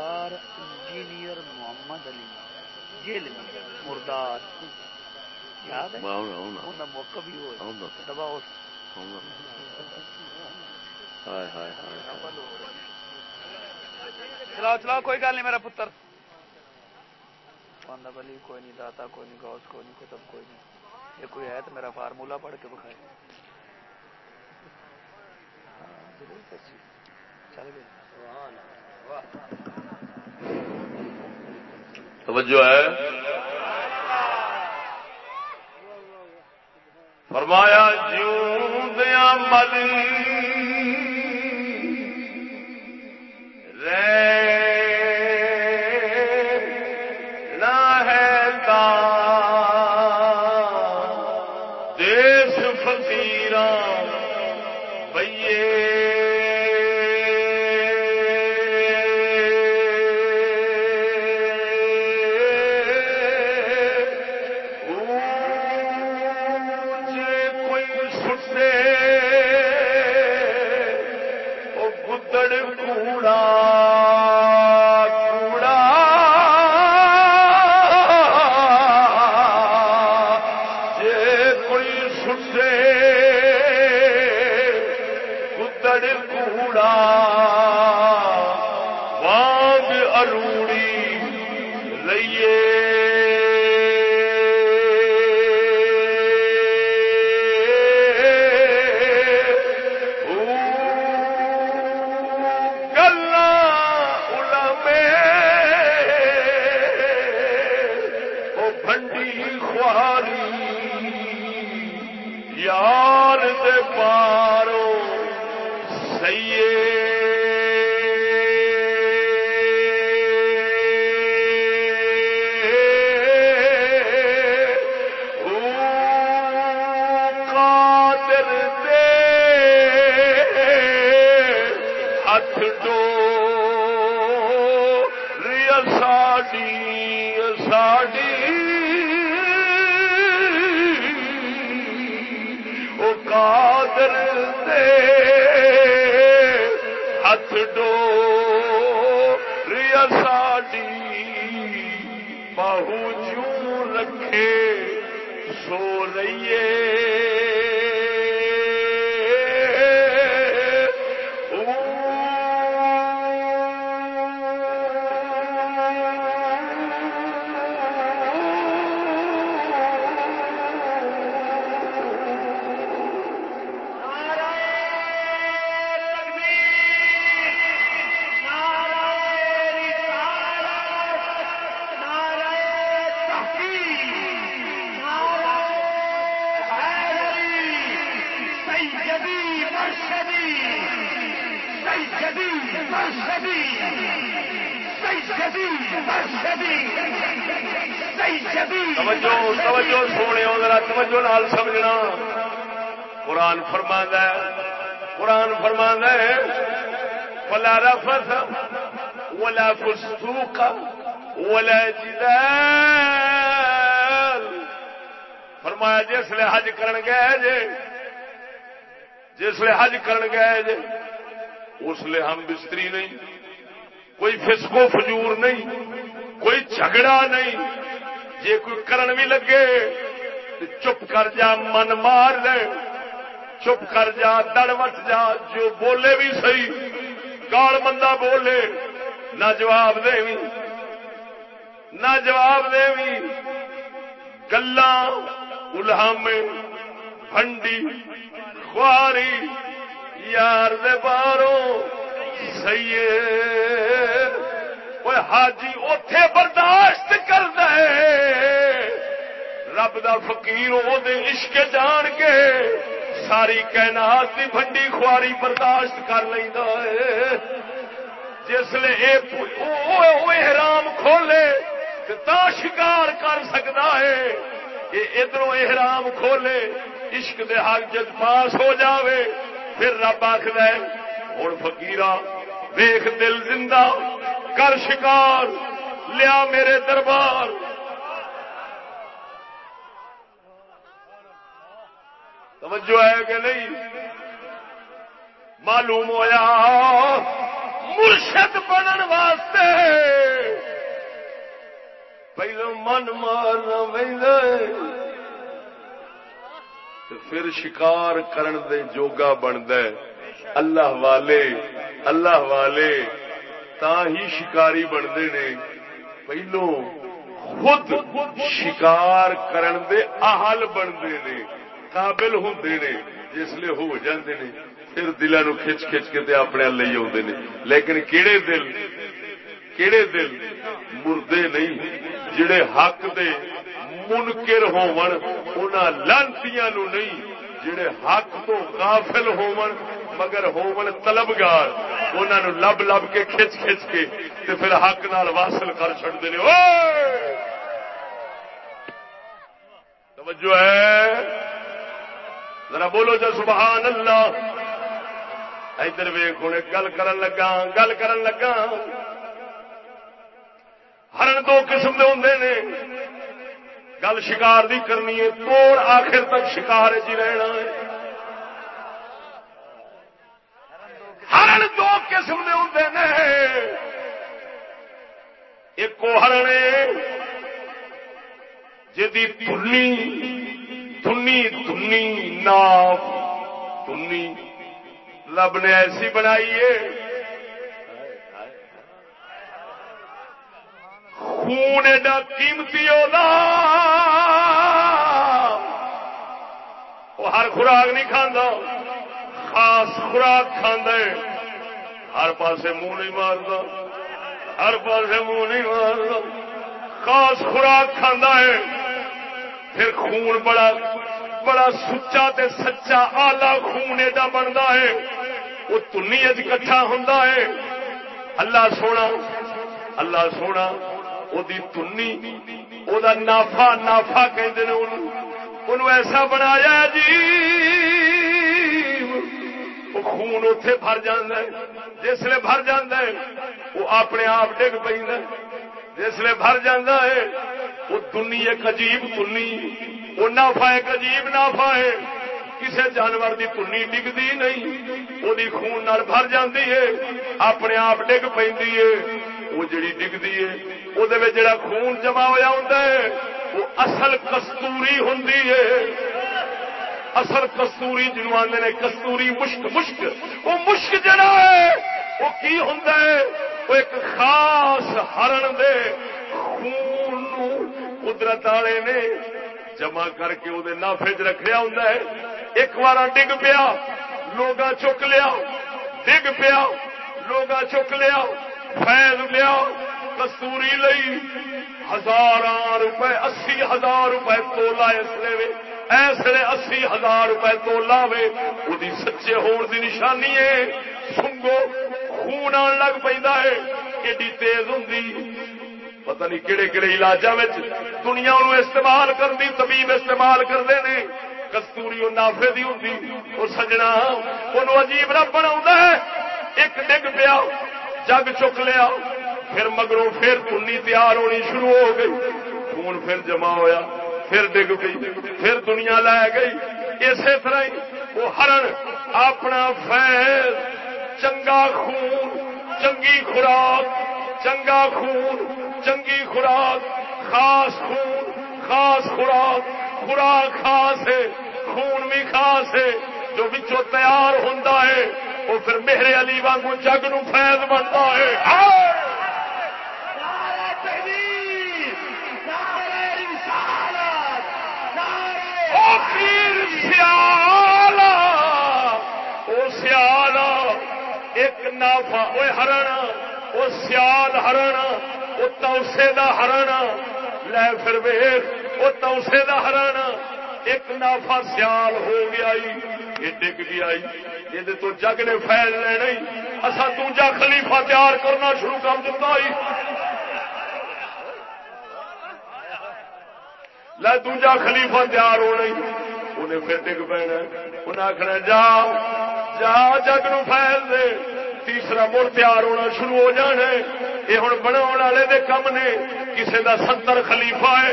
مردار انجینئر محمد علی جیل میں مردار۔ یاد ہے؟ نے موقع بھی آؤں دبا اس ہائے ہائے ہائے چلاؤ چلاؤ کوئی گل نہیں میرا پتر۔ بندہ بلی کوئی نہیں داتا کوئی نہیں گوس کوئی نہیں کتب کوئی نہیں۔ یہ کوئی ہے تو میرا فارمولا پڑھ کے بکھائے۔ ہاں، چل گئے۔ توجہ ہے؟ فرمایا جیوں دیا مدنی گئے جے۔ جس لے حج کرن گئے جے، اس لیے ہم بستری نہیں۔ کوئی فسکو فجور نہیں، کوئی جھگڑا نہیں۔ جے کوئی کرن بھی لگے چپ کر جا من مار لے۔ چپ کر جا دڑ وٹ جا، جو بولے بھی صحیح گال بندہ بولے، نہ جواب دے بھی نہ جواب دے بھی گلا الہام بھنڈی خواری، یار دے باروں سی حاجی اتے برداشت کر دے رب دا فقیر او دے عشق جان کے ساری کائنات دی بھنڈی خواری برداشت کر لینا ہے۔ لے احرام کھولے تا شکار کر سکتا ہے ادھر احرام کھولے عشق دے حق جد پاس ہو جاوے، پھر رب آخر ہوں فکیرا ویخ دل زندہ، کر شکار، لیا میرے دربار. توجہ ہے کہ نہیں؟ معلوم ہوا مرشد بنن واسطے۔ پہلو من مارنا پہ پھر شکار کرن دے جوگا بنتا اللہ والے اللہ والے، تا ہی شکاری بنتے نے۔ پہلو خود شکار کرن دے اہل بنتے نے، قابل ہوں نے جسے ہو جاندے نے۔ پھر دلوں کھچ کھچ کے تے اپنے لے آتے نے۔ لیکن کیڑے دل کیڑے دل مردے نہیں، جڑے حق دے منکر ہون لانتیاں نو نہیں، جڑے حق تو غافل ہون مگر ہون طلبگار، انہاں نو لب لب کے، کھچ کھچ کے، تے پھر حق نال واصل کر چھڑدے نے۔ توجہ ہے؟ ذرا بولو جو سبحان اللہ۔ ادھر ویخ ہوں گل کرن لگا، گل کرن لگا۔ ہرن دو قسم کے ہوں نے۔ گل شکار دی کرنی ہے توڑ آخر تک شکار جی رہنا ہے؟ ہرن دو قسم کے ہوں نے۔ ایک ہرن جی تنی تنی تنی ناف تنی رب نے ایسی بنائی ہے خون ایڈا قیمتی وہ ہر خوراک نہیں کھانا خاص خوراک کھانا ہر پاسے منہ نہیں مارتا ہر پاسے منہ نہیں مارتا خاص خوراک کھانا ہے۔ پھر خون بڑا بڑا سچا تے سچا آلہ خون ایڈا بنتا ہے۔ وہ تنی اج کٹھا ہوں اللہ سونا اللہ سونا۔ تنی وہ نافا نافا کہ ایسا بنایا جی وہ خون اتے بھر جسے بھر ہے وہ اپنے آپ ڈگ پہ جسے بھر ہے وہ ایک عجیب تنی وہ نافا ایک عجیب نافا ہے کسے جانور دی تنی ڈگتی نہیں وہ خون نال بھر جاتی ہے اپنے آپ ڈگ پہ وہ جڑی ڈگتی ہے وہ جڑا خون جمع ہوا ہوتا ہے وہ اصل کستوری ہوں اصل کستوری جنوب آدھے نے کستوری مشک مشک وہ مشک جڑا ہے وہ کی ہوں وہ ایک خاص ہرن دے خون قدرت والے نے جمع کر کے وہ نافے چ رکھا ہوں ایک بار ڈگ پیا لوگ چک لیا ڈگ پیا لوگ چک لیا فیض لیا کستوری لئی ہزار روپے، اسی ہزار روپے تولا اس لیے ایسے اسی ہزار روپے تولا وے۔ وہ سچے ہون دی نشانی ہے۔ سنگو، خون آن لگ پہ ایڈی تیز ہوں پتہ نہیں کہڑے کہڑے علاجوں دنیا استعمال کرتی طبیب استعمال کرتے ہیں کستوری وہ نافے دی ہوں وہ سجنا انہوں عجیب رب بنا ہے۔ ایک ڈگ پیا، جگ چک لیا۔ پھر مگروں پھر تنی تیار ہونی شروع ہو گئی۔ خون پھر جمع ہویا، پھر ڈگ گئی پھر دنیا لے گئی۔ اسی طرح وہ ہرن اپنا فیض، چنگا خون، چنگی خوراک، چنگا خون، چنگی خوراک، خاص خون، خاص خوراک خوراک خاص ہے، خون بھی خاص ہے۔ جو بچوں تیار ہوتا ہے، وہ پھر میرے علی واگو جگ نو فیض بنتا ہے۔ سیال ایک نافا وہ ہرن وہ سیال ہرن وہ توسے دا ہرن لے پھر ویخ وہ توسے دا ہرن ایک نافا سیال ہو گیا یہ ڈگ گیا یہ تو جگ نے فیل لے اصا دوجا خلیفہ تیار کرنا شروع کر دیتا لوجا دوجا خلیفہ تیار ہو انہیں پھر ڈگ پینا انہیں آخنا جا جا جگ نو پھیل دے تیسرا مڑ تیار ہونا شروع ہو جانا یہ ہوں بنا والے دے کم نے کسے دا ستر خلیفہ ہے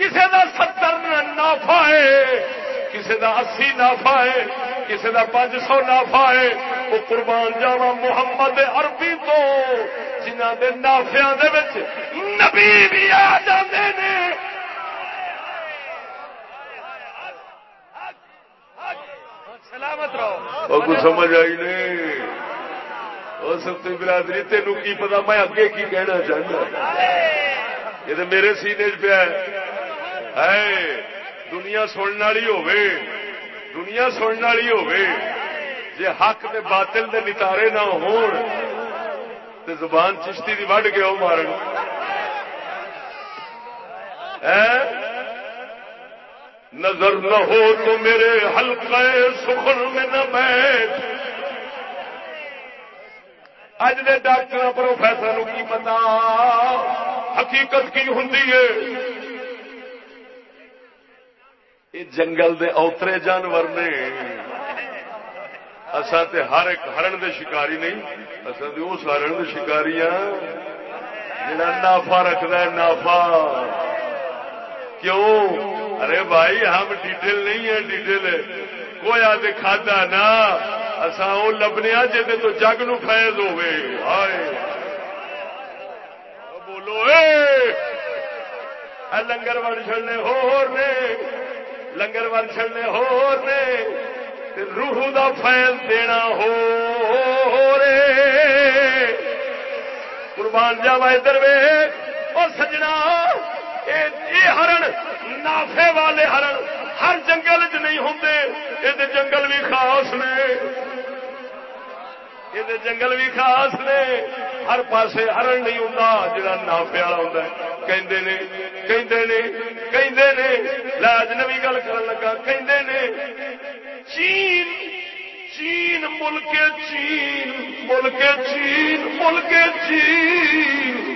کسے دا ستر نافا ہے، کسے دا اسی نافا ہے، کسے دا پانچ سو نافا ہے۔ وہ قربان جاوا محمد عربی تو جنہ دے نافیا نبی بھی آ جاندے نے۔ اور کچھ سمجھ آئی نہیں۔ اور سب سے برادری، تینوں کی پتا میں اگے کی کہنا چاہتا یہ تو میرے سینے چ پیا ہے دنیا سننے والی ہوے دنیا سننے والی ہوے جی حق دے باطل دے نتارے نہ ہون، تے زبان چشتی دی وڈ کے مارن۔ نظر نہ ہو تو میرے حلقے سخن میں نہ بیٹھ۔ اج دے ڈاکٹر پروفیسر کی پتا حقیقت کی ہوں یہ جنگل دے اوترے جانور نے اصا تے ہر ایک ہرن دے شکاری نہیں اصا تو اس ہرن دے شکاری ہاں جا نافا رکھد نافا کیوں ارے بھائی ہم ڈیٹیل نہیں ہے ڈیٹیل کوئی آج کھادا نا اصا وہ لبنے جی تو جگ نو فیض ہوئے ہائے بولو اے لنگر بڑ چڑنے ہور نے لنگر بڑ چڑنے ہور نے روح دا فیض دینا ہو رے قربان جاوا ادھر وے اور سجنا ہرن نافے والے ہرن ہر جنگل چ نہیں ہوں یہ جنگل بھی خاص نے یہ جنگل بھی خاص نے ہر پاسے ہرن نہیں ہوں جا نافے والا ہوں کہ لاج نوی گل کر لگا کہ چین چین ملک چین ملک چین ملک چین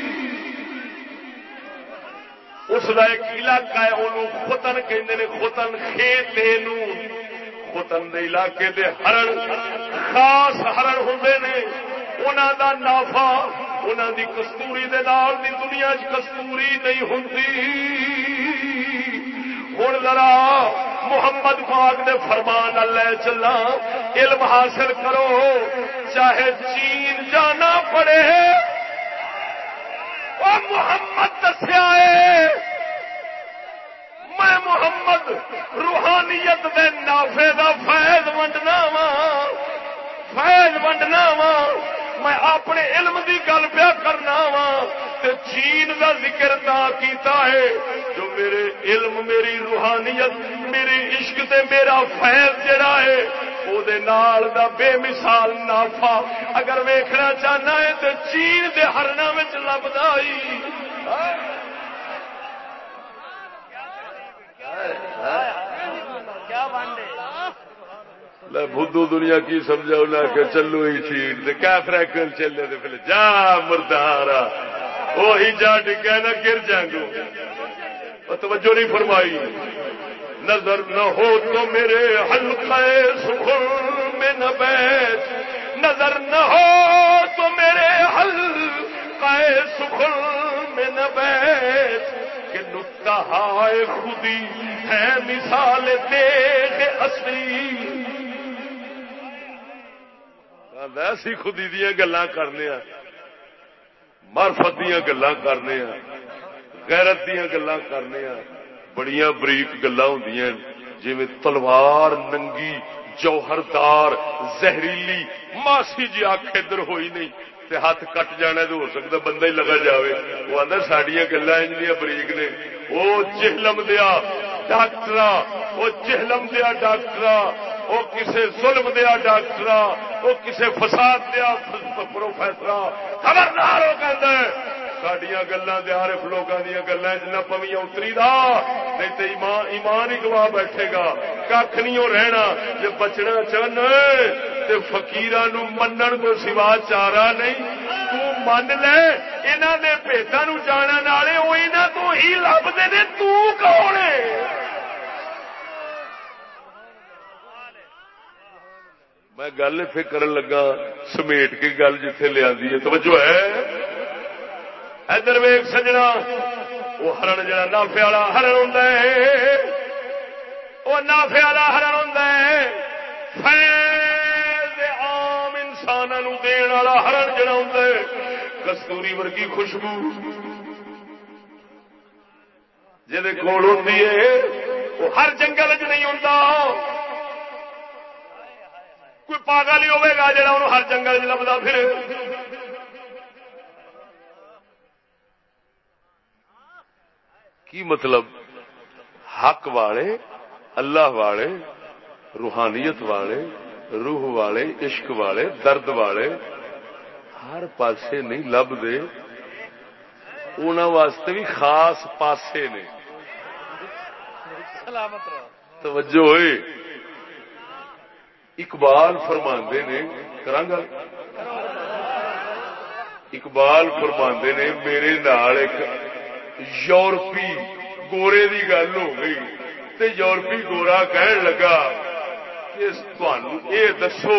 اس کا ایک علاقہ ہے انہوں خوتن کہ خوتن کھیت خوتن دے علاقے دے ہرن خاص ہرن ہوں نے انہوں دا نافا انہوں دی کستوری دے نال دی دنیا چ کستوری نہیں ہوں ہوں ذرا محمد پاک دے فرمان لے چلا علم حاصل کرو، چاہے چین جانا پڑے۔ وہ محمد دسیا میں محمد روحانیت دے نافے دا فیض ونڈنا وا فیض ونڈنا وا میں اپنے علم دی گل پیا کرنا وا چین کا ذکر تا کیتا ہے۔ جو میرے علم، میری روحانیت، میری عشق تے میرا فیض جڑا ہے او دے نال دا بے مثال نافا اگر ویکھنا چاہنا ہے تو چین دے ہرنا لبدا ہی۔ کیا بن بدھو دنیا کی سمجھا انہیں کہ چلو ہی چیٹ کیا فریکل چلے تو پھر جا مردارا۔ وہی جا ڈگیا نہ گر جاگو توجہ نہیں فرمائی۔ نظر نہ ہو تو میرے حلقہ سخن میں نہ بیٹھ۔ نظر نہ ہو تو میرے حلقہ سخن میں نہ بیٹھ۔ کہ نکتا ہائے خودی ہے مثال دیکھ اصلی۔ ایسی خودی دیا گلا کرنے مارفت دیا گلا کرنے غیرت دیا گلا کرنے بڑی بریک گلا ہوں جی تلوار ننگی، جوہردار، زہریلی، ماسی جی آخ ادھر ہوئی نہیں، تے ہاتھ کٹ جانا تو ہو سکتا بندہ ہی لگا جاوے۔ وہ آدھا سڈیا گلا بریک نے۔ وہ چہلم دیا۔ ڈاکٹر وہ چہلم دیا ڈاکٹر وہ کسے ظلم دیا ڈاکٹر وہ کسے فساد دیا پروفیسر خبردار ہو کہ سڈیا گلان عارف لوگوں دیا گلان جنا پویاں اتری دا نہیں تو ایمان ایمان ہی گوا بیٹھے گا۔ کھ نہیں وہ رہنا۔ جی بچنا چاہن فکیر منن کو سوا چارا نہیں۔ تو من لے انہوں نے بھیتا نو جاننے والے وہ یہاں تو ہی لبتے نے، تو کون میں گل پھر کرن لگا، سمیٹ کے گل جتھے لیا توجہ ہے؟ ادھر ویگ سجنا، وہ ہرن جا نافے والا ہرن ہوں وہ نافے والا ہرن ہوں آم انسان دن والا ہرن جڑا ہوں کستوری ورگی خوشبو۔ جی کول ہوتی ہے، وہ ہر جنگل چ نہیں ہوں کوئی پاگل ہی ہوگا جا ہر جنگل چ لبا پھر کی مطلب حق والے اللہ والے روحانیت والے روح والے عشق والے درد والے ہر پاسے نہیں لبتے واسطے بھی خاص پاسے نے توجہ ہوئے اقبال فرماندے نے کرانگا اقبال فرماندے نے، میرے نال ایک یورپی گورے دی گل ہو گئی تے یورپی گورا کہن لگا کہ اے دسو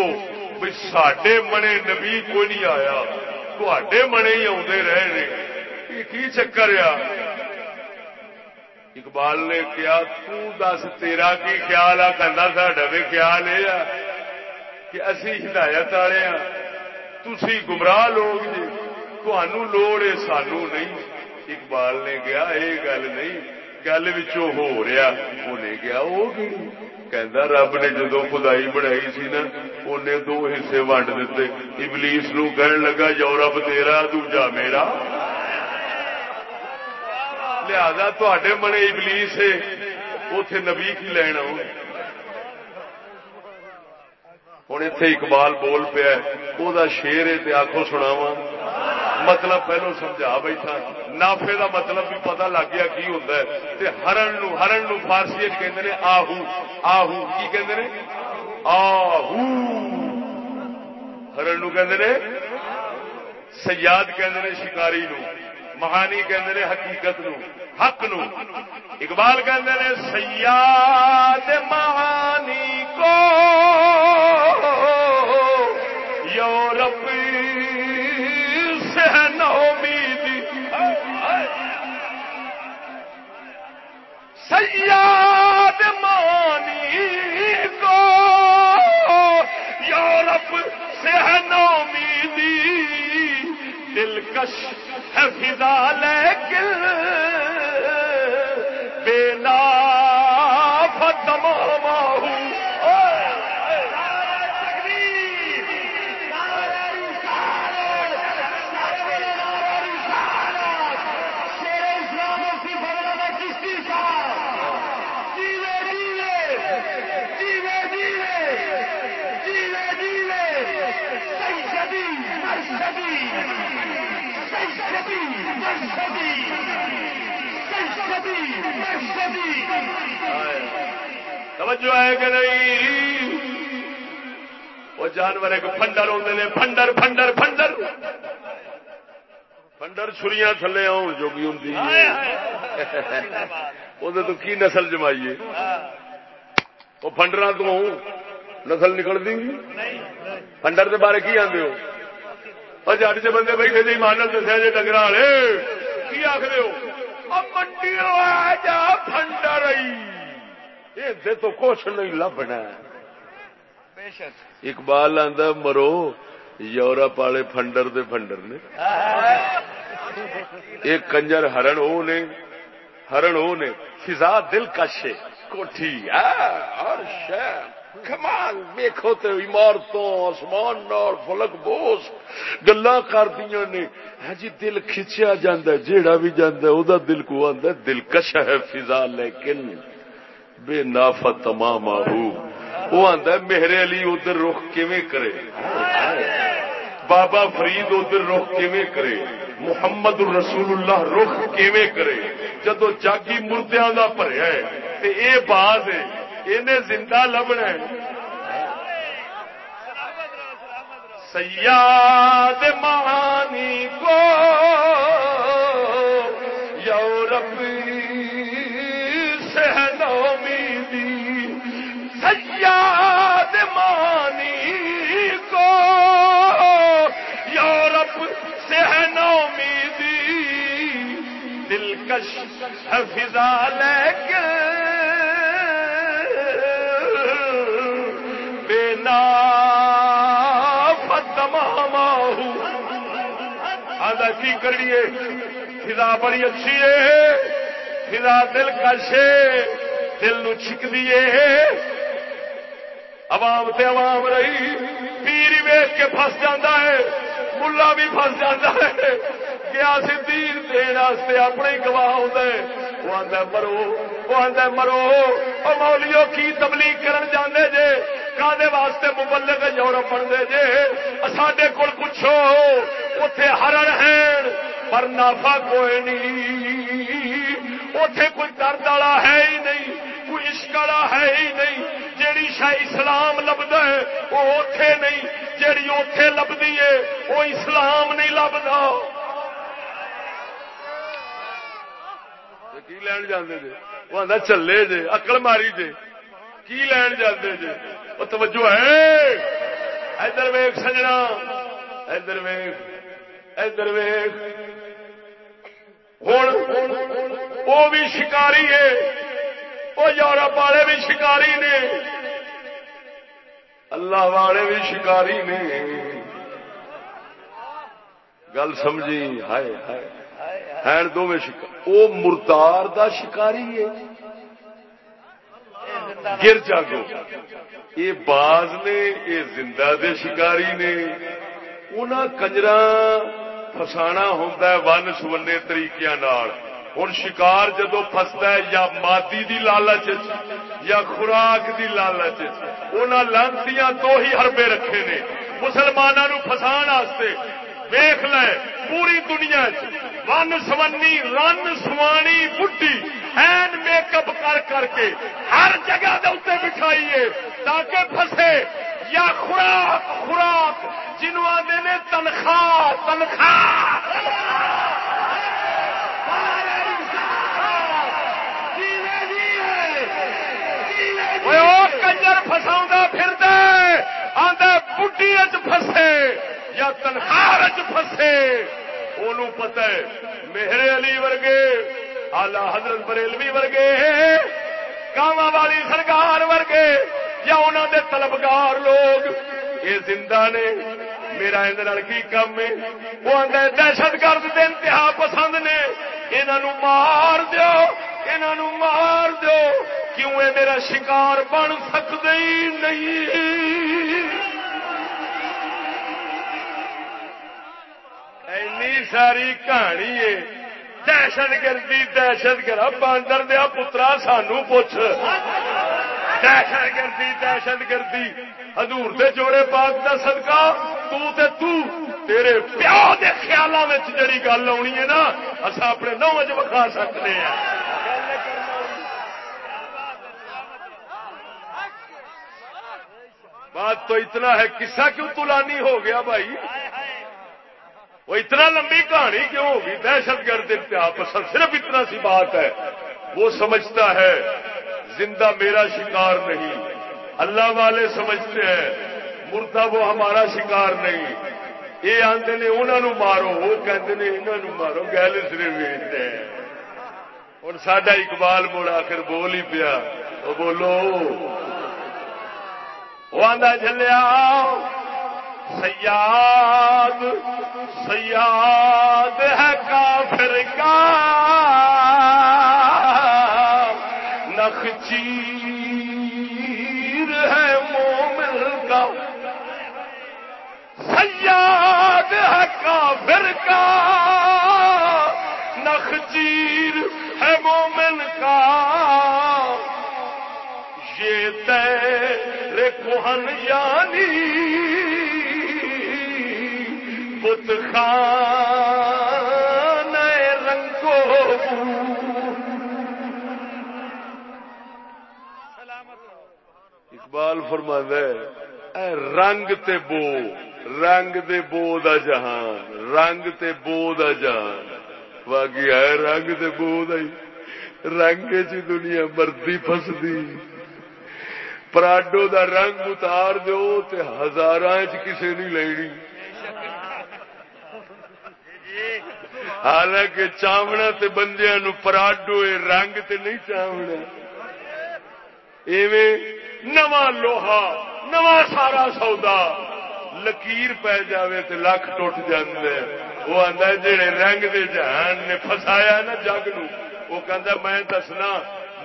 بھی سڈے منے نبی کوئی نہیں آیا تے منے ہی آدھے رہے یہ کی چکر آ اقبال نے کیا تس تیرا کی خیال آ کرنا ساڈا بھی خیال یہ کہ اسی ہدایت والے ہاں۔ تھی گمراہ لوگ جی تمہوں لوڑ ہے سانو نہیں۔ اقبال نے کیا یہ گل نہیں، گل ہو رہا انہیں کیا وہ کہ رب نے جدو خدائی بنائی سی نا انہیں دو حصے ونڈ دیتے ابلیس نو کہن لگا یورپ تیرا، دوجا میرا لہذا تے منے ابلیس ہے اتے نبی کی لینا ہوں اتے اقبال بول پیا وہ شیر ہے آخو سناوا مطلب پہلو سمجھا بیٹھا نافے دا مطلب بھی پتا لگ گیا کی ہوتا ہے ہرن نو ہرن نو فارسی کہ آہو آہو کی کہ آہو ہرن نو کہ سیاد کہ شکاری نو مہانی کہ حقیقت نو حق نو اقبال کہ سیاد مہانی کو سیاد مانی کو یورپ سے ہے نومیدی دلکش ہے فضا لے توجہ ہے کہ نہیں؟ وہ جانور ایک فنڈر ہوتے ہیں فنڈر فنڈر فنڈر فنڈر چھریاں تھلے آؤ جو بھی ہوں وہ تو کی نسل جمائیے؟ وہ فنڈر تو نسل نکل نکلتی فنڈر کے بارے کی آدھے ہو؟ اور جٹ چ بندے بیٹھے جی مانل دسیا جی ڈنگر والے۔ کی آخر ہو؟ منڈی جا فنڈر یہ تو کچھ نہیں لبنا اقبال آدھا مرو یورپ والے فنڈر دے فنڈر نے۔ ایک کنجر ہرن وہ نے ہرن وہ نے فضا دل کش کوٹھی اور کمال ویکو تو عمارتوں آسمان نال فلک بوس۔ گلا کردیا نے۔ ہے جی دل کھچیا جا جیڑا بھی جانا وہ دل کو آدھا دلکش ہے فضا لیکن بے نافت تمام آہو۔ وہ آدھا میرے علی ادھر رخ کیویں کرے؟ بابا فرید ادھر رخ کیویں کرے؟ محمد رسول اللہ رخ کیویں کرے؟ جدو جاگی مردیاں دا بھریا ہے، تے اے باز ہے انہیں زندہ لبنا ہے۔ سیاد مانی کو ہے فضا لیکن بینا آدھا کی کریے؟ فضا بڑی اچھی ہے۔ فضا دل کشے۔ دل نو چھک دیے عوام تے عوام رہی۔ پیر ویچ کے پس جانا ہے۔ ملا بھی پس جانا ہے۔ گیا سی دین دین اپنے ہی گواہ ہوتا ہے۔ وہ آدھا مرو، وہ آدھا مرو۔ وہ مولیو کی تبلیغ کرن جانے جے، کادے واسطے مبلغ یورپ بنتے جے۔ ساڈے کول پوچھو اتے ہرن ہیں، پر نافا کوئی نہیں۔ اتے کوئی درد والا ہے ہی نہیں، کوئی عشق والا ہے ہی نہیں۔ جیڑی شاہ اسلام لبد ہے، وہ اتے نہیں۔ جیڑی اتے لبدی ہے، وہ اسلام نہیں لبدا۔ کی لین جانے جی وہ آدھا چلے جے اکل ماری جے۔ کی لین جانے جے؟ وہ توجہ ہے۔ ادھر ویگ سجنا۔ ادھر ویگ ادھر ویگ ہوں وہ بھی شکاری ہے۔ وہ یورپ والے بھی شکاری نے۔ اللہ والے بھی شکاری نے۔ گل سمجھی؟ ہائے ہائے۔ ہے دو وہ مردار دا شکاری ہے۔ گر جاگو یہ باز نے، یہ زندہ دے شکاری نے۔ انہاں کنجر فسانا ہوتا ہے ون سبنے طریقے ہوں شکار جدو فستا ہے یا مادی دی لالچ یا خوراک دی لالچ انہاں لانتیاں تو ہی حربے رکھے نے۔ مسلمانوں فسان واسطے۔ ویخ لے۔ پوری دنیا ون سونی رن سوانی بڈی این میک اپ کر کر کے ہر جگہ دے اتنے بٹھائیے تاکہ پھسے یا خوراک خوراک جنوب آدھے نے تنخواہ تنخواہ۔ جی جی کنجر فسا پھر آدھا بڈی چسے یا تنخواہ چسے وہ پتا ہے میرے علی ورگے آلہ حضرت بریلوی ورگے کاما والی سرکار ورگے، یا انہوں دے طلبگار لوگ، یہ زندہ نے، میرا اندر کی کم ہے؟ وہ آدھا دہشت گرد انتہا پسند نے انہوں مار دو انہوں مار دو کیوں یہ میرا شکار بن سکتے ہی نہیں؟ ساری کہانی ہے۔ دہشت گردی، دہشت گرد۔ باندر دیا پترا، سانو پوچھ۔ دہشت گردی دہشت گردی۔ ہزور دے جوڑے پاک کا سدکا تیرے پیو کے خیالوں میں جڑی گل آنی ہے نا اصا اپنے نو چ وکھا سکتے ہیں۔ بات تو اتنا ہے، قصہ کیوں تلانی ہو گیا بھائی؟ وہ اتنا لمبی کہانی کیوں ہوگی؟ دہشت گرد انتہا پسند صرف اتنا سی بات ہے۔ وہ سمجھتا ہے، زندہ میرا شکار نہیں۔ اللہ والے سمجھتے ہیں، مردہ وہ ہمارا شکار نہیں۔ یہ آتے نے انہوں مارو، وہ کہتے ہیں انہوں مارو، گل صرف ویچتے ہیں۔ ہوں سڈا اقبال مڑ آخر بول ہی پیا، وہ بولو۔ وہ آدھا چلیا سیاد سیاد ہے کافر کا۔ نخچیر ہے مومن کا۔ سیاد ہے کافر کا۔ نخچیر ہے مومن کا۔ یہ تیرے کوہن یعنی بت خان رنگو اقبال فرما ہے، اے رنگ تے بو، رنگ دے بو دا جہان، رنگ تے بو دا جہان۔ باقی ہے، رنگ تے بو دا ہی۔ رنگ چ دنیا مردی فسدی پراڈو دا رنگ اتار دو تے ہزار کسے نہیں لینی۔ حالانکہ چاونا تے بندیاں نو پراڈو اے رنگ تے نہیں چاونا۔ ایویں نواں لوہا، نواں سارا سودا۔ لکیر پی جاوے تے لکھ ٹوٹ جاندے۔ وہ آندا جڑے رنگ دے جہان نے فسایا نا جگ نو، وہ کہندا میں دسنا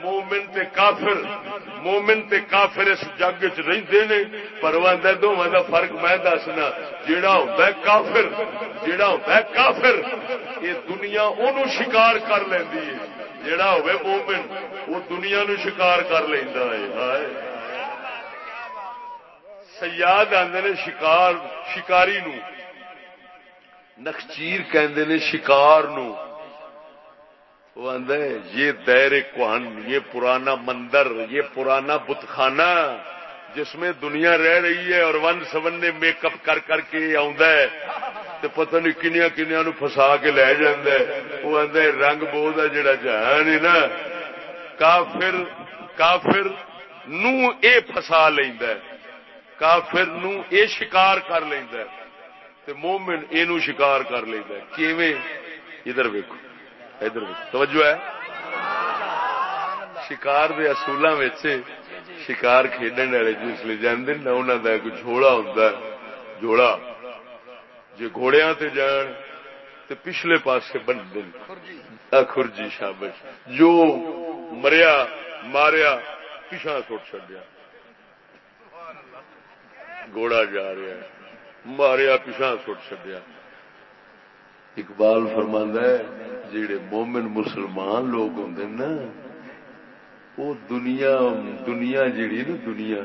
مومن تے کافر، مومن تے کافر اس جگ چ رہندے نے، پر وہ دوواں دا فرق میں دسنا، جیڑا ہوندا ہے کافر، جیڑا ہوندا ہے کافر، یہ دنیا اونوں شکار کر لیندی ہے، جیڑا ہوے مومن، وہ دنیا نو شکار کر لیندا ہے، ہائے۔ سیاد آدھے نے شکار، شکاری نو نخچیر کہندے نے شکار نو وہ آدھا یہ دیر کوہن، یہ پرانا مندر، یہ پرانا بت خانہ جس میں دنیا رہ رہی ہے اور ون سون نے میک اپ کر کر کے ہے۔ تو پتہ نہیں کنیا کنیا نو فسا کے لے جاندہ ہے۔ وہ آدھا رنگ بہت ہے، جڑا جہان ہے نا۔ کافر کافر نو اے فسا لیندہ ہے۔ کافر نو اے شکار کر لیندہ ہے۔ تے مومن اے نو شکار کر لیندہ ہے۔ کیویں؟ ادھر ویکھو۔ ادھر توجہ ہے۔ شکار دے اصولوں شکار کھیڈن والے جسے جانے نہ انہوں کا ایک جوڑا ہوں جوڑا جی گھوڑیا تے جان تے پچھلے پاسے بن خرجی شابش۔ جو مریا، ماریا پچھا سٹ چڈیا گھوڑا جا رہا ہے۔ ماریا پچھا سٹ چڈیا اقبال فرماندہ ہے جڑے مومن مسلمان لوگ ہوں نا وہ دنیا دنیا جیڑی نا، دنیا،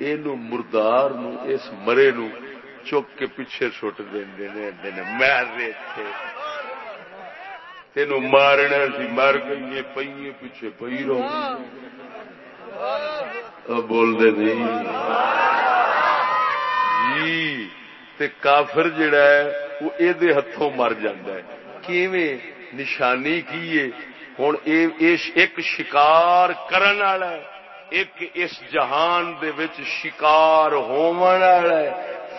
اینو مردار نو، اس مرے نو چک کے پیچھے سٹ دین تین مارنا سی مر گئی پی پیچھے پی رہو۔ بولتے نہیں۔ جی تے کافر جڑا ہے، وہ یہ ہاتھوں مر جاندہ ہے۔ کیویں نشانی کی ہوں ایک شکار کرن والا ایک اس جہان دے وچ شکار ہون والا ہے۔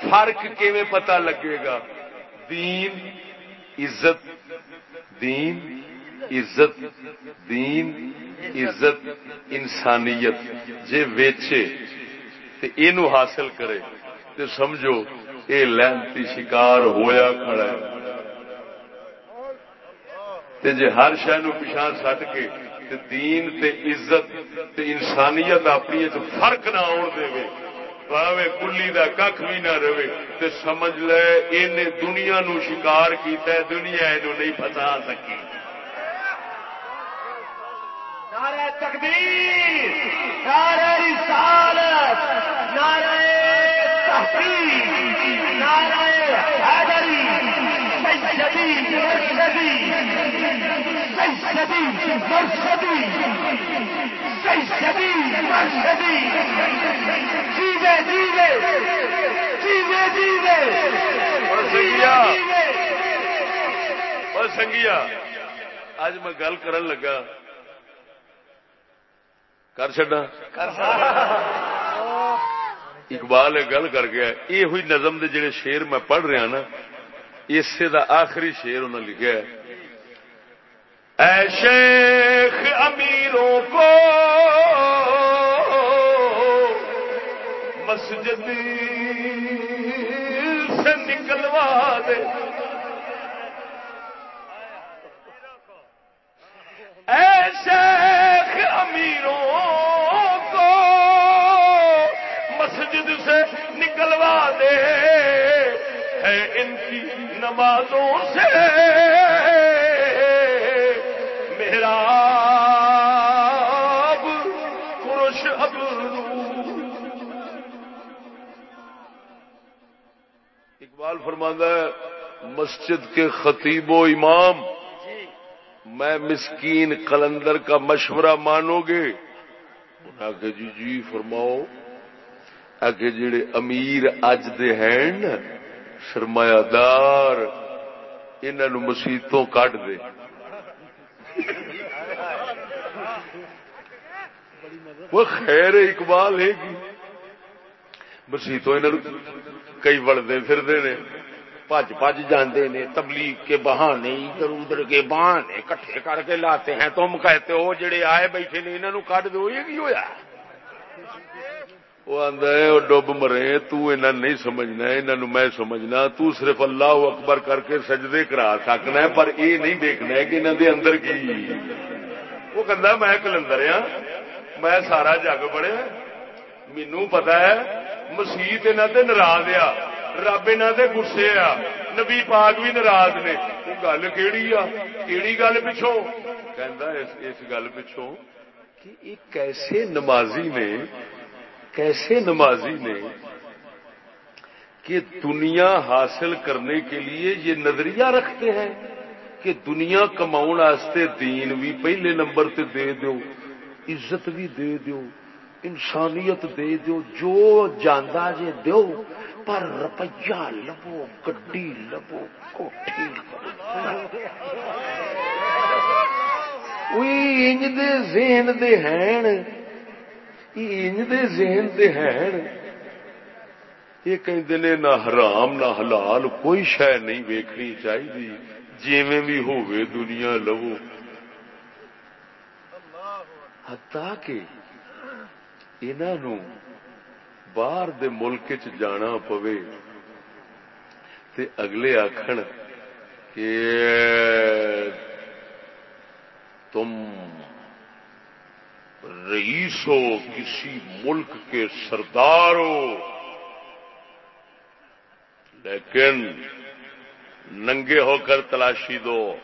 فرق کیویں پتہ لگے گا؟ دین، عزت دین عزت دین، عزت، انسانیت۔ جے ویچے تے اینو حاصل کرے تے سمجھو اے لہنتی شکار ہویا کھڑا ہے۔ تے جے ہر شہ نو پچھا سٹ کے تے دین تے عزت تے انسانیت اپنی فرق نہ آن دے پاوے کلی دا کھ بھی نہ رہے۔ تے سمجھ لے ان دنیا نو شکار کیتا ہے، دنیا اینو نہیں پھسا سکی۔ نعرہ تکبیر، نعرہ رسالت، نعرہ تحقیق، نعرہ حیدری جیوے جیوے سنگیا سنگیا اج میں گل کرن لگا کر چڈا اقبال گل کر گیا یہ ہوئی نظم دے جڑے شیر میں پڑھ رہا نا اسے دا آخری شیر انہوں نے لکھا اے شیخ امیروں کو، مسجد سے نکلوا دے۔ اے شیخ امیروں کو، مسجد سے نکلوا دے۔ ان کی نمازوں سے میرا اب اقبال فرماندہ ہے مسجد کے خطیب و امام میں مسکین قلندر کا مشورہ مانو گے؟ کہ جی جی فرماؤ۔ کہ جڑے امیر اج دے ہیں سرمایہ دار انہوں مسیتوں کٹ دے. وہ خیر اقبال ہے گی مسیتوں انہوں کئی وڑتے پھرتے نے، پج پج جاندے نے، تبلیغ کے بہانے، ادھر ادھر کے بہانے کٹھے کر کے لاتے ہیں۔ تم کہتے ہو جڑے آئے بیٹھے نے انہوں کٹ دو یہ کی ہوا وہ آدھا ہے وہ ڈب مرے تنا نہیں سمجھنا انہوں میں سمجھنا، تو صرف اللہ اکبر کر کے سجدے کرا سکنا ہے، پر یہ نہیں دیکھنا ہے کہ انہوں دے اندر کی وہ کہہ میں کلندر ہاں میں سارا جگ پڑھیا مینو پتا ہے مسیت انہوں تے ناراض آ رب انہوں دے گسے آ ہاں، نبی پاک بھی ناراض نے۔ وہ گل کہڑی آ ہاں؟ کہڑی گل پچھوں؟ کہندا اس گل پچھوں کہ یہ کیسے نمازی نے کیسے نمازی نے کہ دنیا حاصل کرنے کے لیے یہ نظریہ رکھتے ہیں کہ دنیا کماؤن واسطے دین بھی پہلے نمبر تے دے دو عزت بھی دے دو انسانیت دے دو جو جانا جے دو پر روپیہ لبو، گڈی لبو، کوٹھی انج دے ذہن دے ہیں انج دے ذہن دے ہیں۔ یہ کہتے نے نہ حرام نہ حلال، کوئی شہ نہیں ویکھنی چاہیے جیویں بھی ہوئے دنیا لو ہتا کہ انہوں باہر دے ملک چ جانا پوے۔ تے اگلے آخر کہ تم رئیس ہو، کسی ملک کے سردار ہو۔ لیکن ننگے ہو کر تلاشی دو۔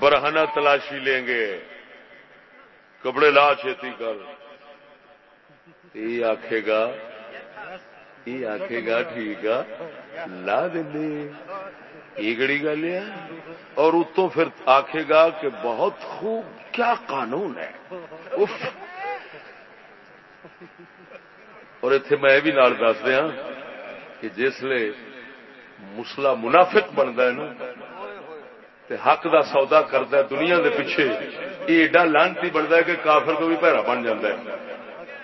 برہنا تلاشی لیں گے۔ کپڑے لا چیتی کر۔ یہ آخے گا یہ آخے گا، ٹھیک ہے۔ لا دیں یہ گڑی گل ہے۔ اور اتوں پھر آخے گا کہ بہت خوب، کیا قانون ہے؟ اف اور اتے میں بھی نال دس دیا کہ جسے مسلا منافق بنتا ہے نا، تے حق دا سودا کرتا ہے دنیا دے پیچھے، یہ ایڈا لانتی بنتا ہے کہ کافر کو بھی پیرا بن جاتا ہے۔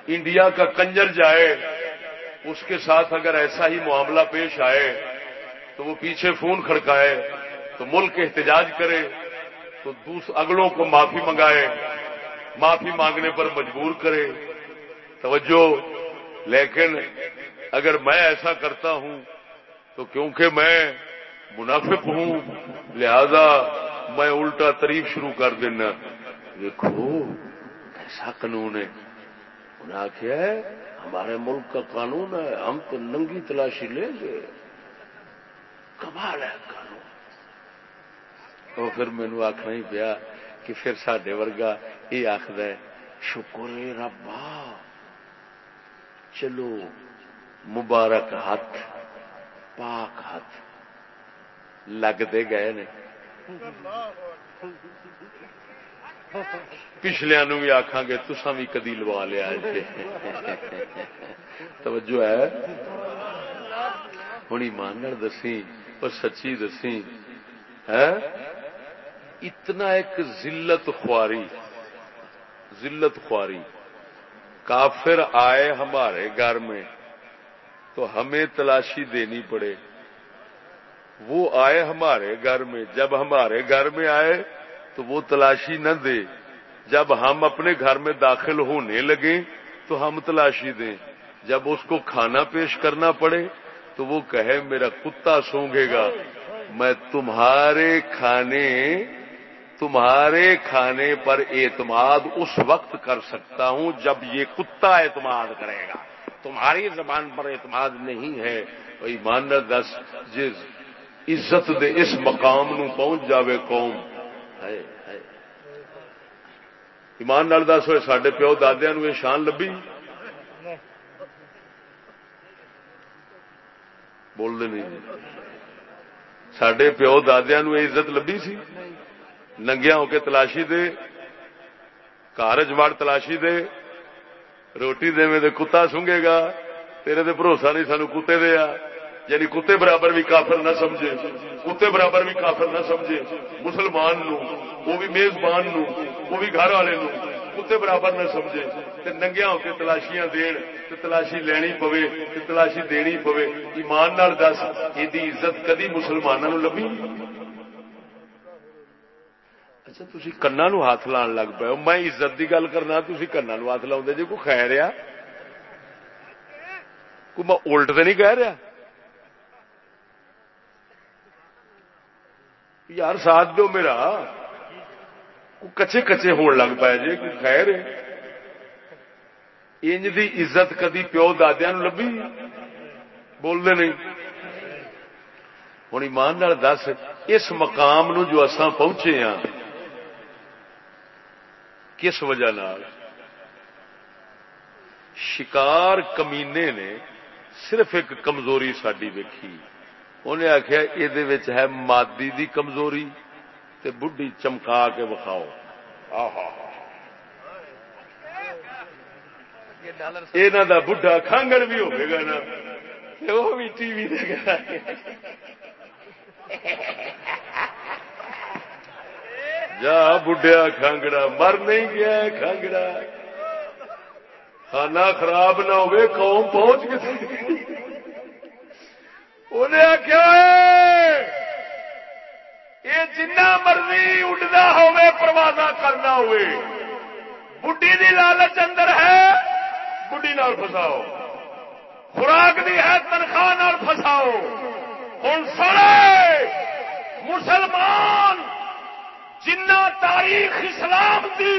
انڈیا کا کنجر جائے، اس کے ساتھ اگر ایسا ہی معاملہ پیش آئے تو وہ پیچھے فون کھڑکائے، تو ملک احتجاج کرے، تو اگلوں کو معافی منگائے، معافی مانگنے پر مجبور کرے۔ توجہ، لیکن اگر میں ایسا کرتا ہوں، تو کیونکہ میں منافق ہوں، لہذا میں الٹا تریف شروع کر دینا۔ دیکھو ایسا قانون ہے؟ انہیں آخیا ہے، ہمارے ملک کا قانون ہے، ہم تو ننگی تلاشی لیں گے۔ کمال ہے قانون وہ پھر مینو آخنا ہی پیا کہ پھر سڈے ورگا یہ آخد شکر ربا چلو مبارک ہاتھ پاک ہاتھ لگتے گئے نے پچھلیا نو بھی آخان گے تسا بھی کدی لوا لیا توجہ ہے ہوں ایمان دسی اور سچی دسی ہے اتنا ایک ذلت خواری ذلت خواری کافر آئے ہمارے گھر میں تو ہمیں تلاشی دینی پڑے وہ آئے ہمارے گھر میں جب ہمارے گھر میں آئے تو وہ تلاشی نہ دے جب ہم اپنے گھر میں داخل ہونے لگے تو ہم تلاشی دیں جب اس کو کھانا پیش کرنا پڑے تو وہ کہے میرا کتا سونگے گا۔ میں تمہارے کھانے تمہارے کھانے پر اعتماد اس وقت کر سکتا ہوں جب یہ کتا اعتماد کرے گا۔ تمہاری زبان پر اعتماد نہیں ہے۔ ایمان دس، جس عزت دے اس مقام نو پہنچ جاوے قوم۔ ایمان نال دس ہوئے سڈے پیو دادیا نو یہ شان لبھی۔ بولتے نہیں سڈے پیو دادیا نو عزت لبھی سی ننگیا ہو کے تلاشی دے کارج مار تلاشی دے روٹی دے میں دے کتا سونگے گا تیرے دے بھروسہ نہیں سانو کتے دیا یعنی کتے برابر بھی کافر نہ سمجھے کتے برابر بھی کافر نہ سمجھے مسلمان نو وہ بھی میزبان نو وہ بھی گھر والے نو کتے برابر نہ سمجھے تے ننگیا ہو کے تلاشیاں دین تے تلاشی لینی پوے تے تلاشی دینی پوے ایمان نال دس یہ عزت کدی مسلمانوں لبھی اچھا تھی کنا نو ہاتھ لان لگ پے میں عزت کی گل کرنا تھی کنا نو ہاتھ لاؤ جی کوئی خیر آ کوئی میں الٹ تو نہیں کہہ رہا؟ یار، ساتھ دو میرا۔ کچے کچے ہون لگ پائے جی کوئی خیر انج دی عزت کدی پیو دادیا نو لبھی؟ بولتے نہیں۔ ہوں ایمان دس، اس مقام نو جو اساں پہنچے ہاں کس وجہ نال؟ شکار کمینے نے صرف ایک کمزوری ساری ویکھی۔ انہیں آخیا یہ ہے مادی دی کمزوری۔ تے بڈھی چمکا کے بکھاؤ یہاں دا بڈھا کھانگڑ بھی ہوگا نا۔ وہ بھی ٹی وی جا بڈیا کھانگڑا، مر نہیں گیا کھانگڑا۔ کھانا خراب نہ ہوئے، قوم پہنچ گئی۔ انہیں آخیا یہ جنا مرضی اڈتا ہوے کرنا ہوئے بڈی دی لالچ اندر ہے بڈی نال فساؤ خوراک دی ہے، تنخواہ فساؤ ہوں سڑے مسلمان جنا تاریخ اسلام دی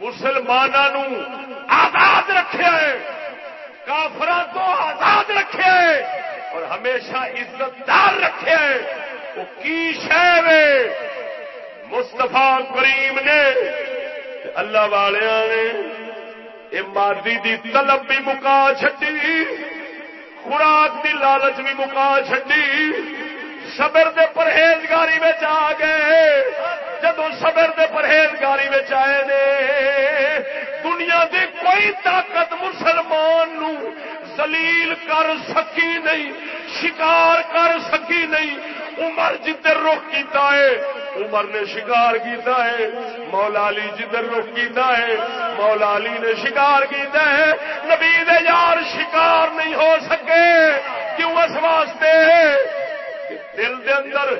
مسلمانوں آزاد رکھے کافر تو آزاد رکھے اور ہمیشہ عزت دار رکھے کی شہر مستفا کریم نے اللہ والوں نے یہ مادی دی طلب بھی مکا چڈی خوراک دی لالچ بھی مکا چڈی صبر دے پرہیزگاری میں آ گئے۔ جدو صبر دے پرہیزگاری میں آئے نے، دنیا دی کوئی طاقت مسلمان نو سلیل کر سکی نہیں، شکار کر سکی نہیں عمر جدھر رخ کیتا ہے، عمر نے شکار کیتا ہے، مولا علی جدھر رخ کیتا ہے، مولا علی نے شکار کیتا ہے۔ نبی دے یار شکار نہیں ہو سکے۔ کیوں اس واسطے؟ دل دے اندر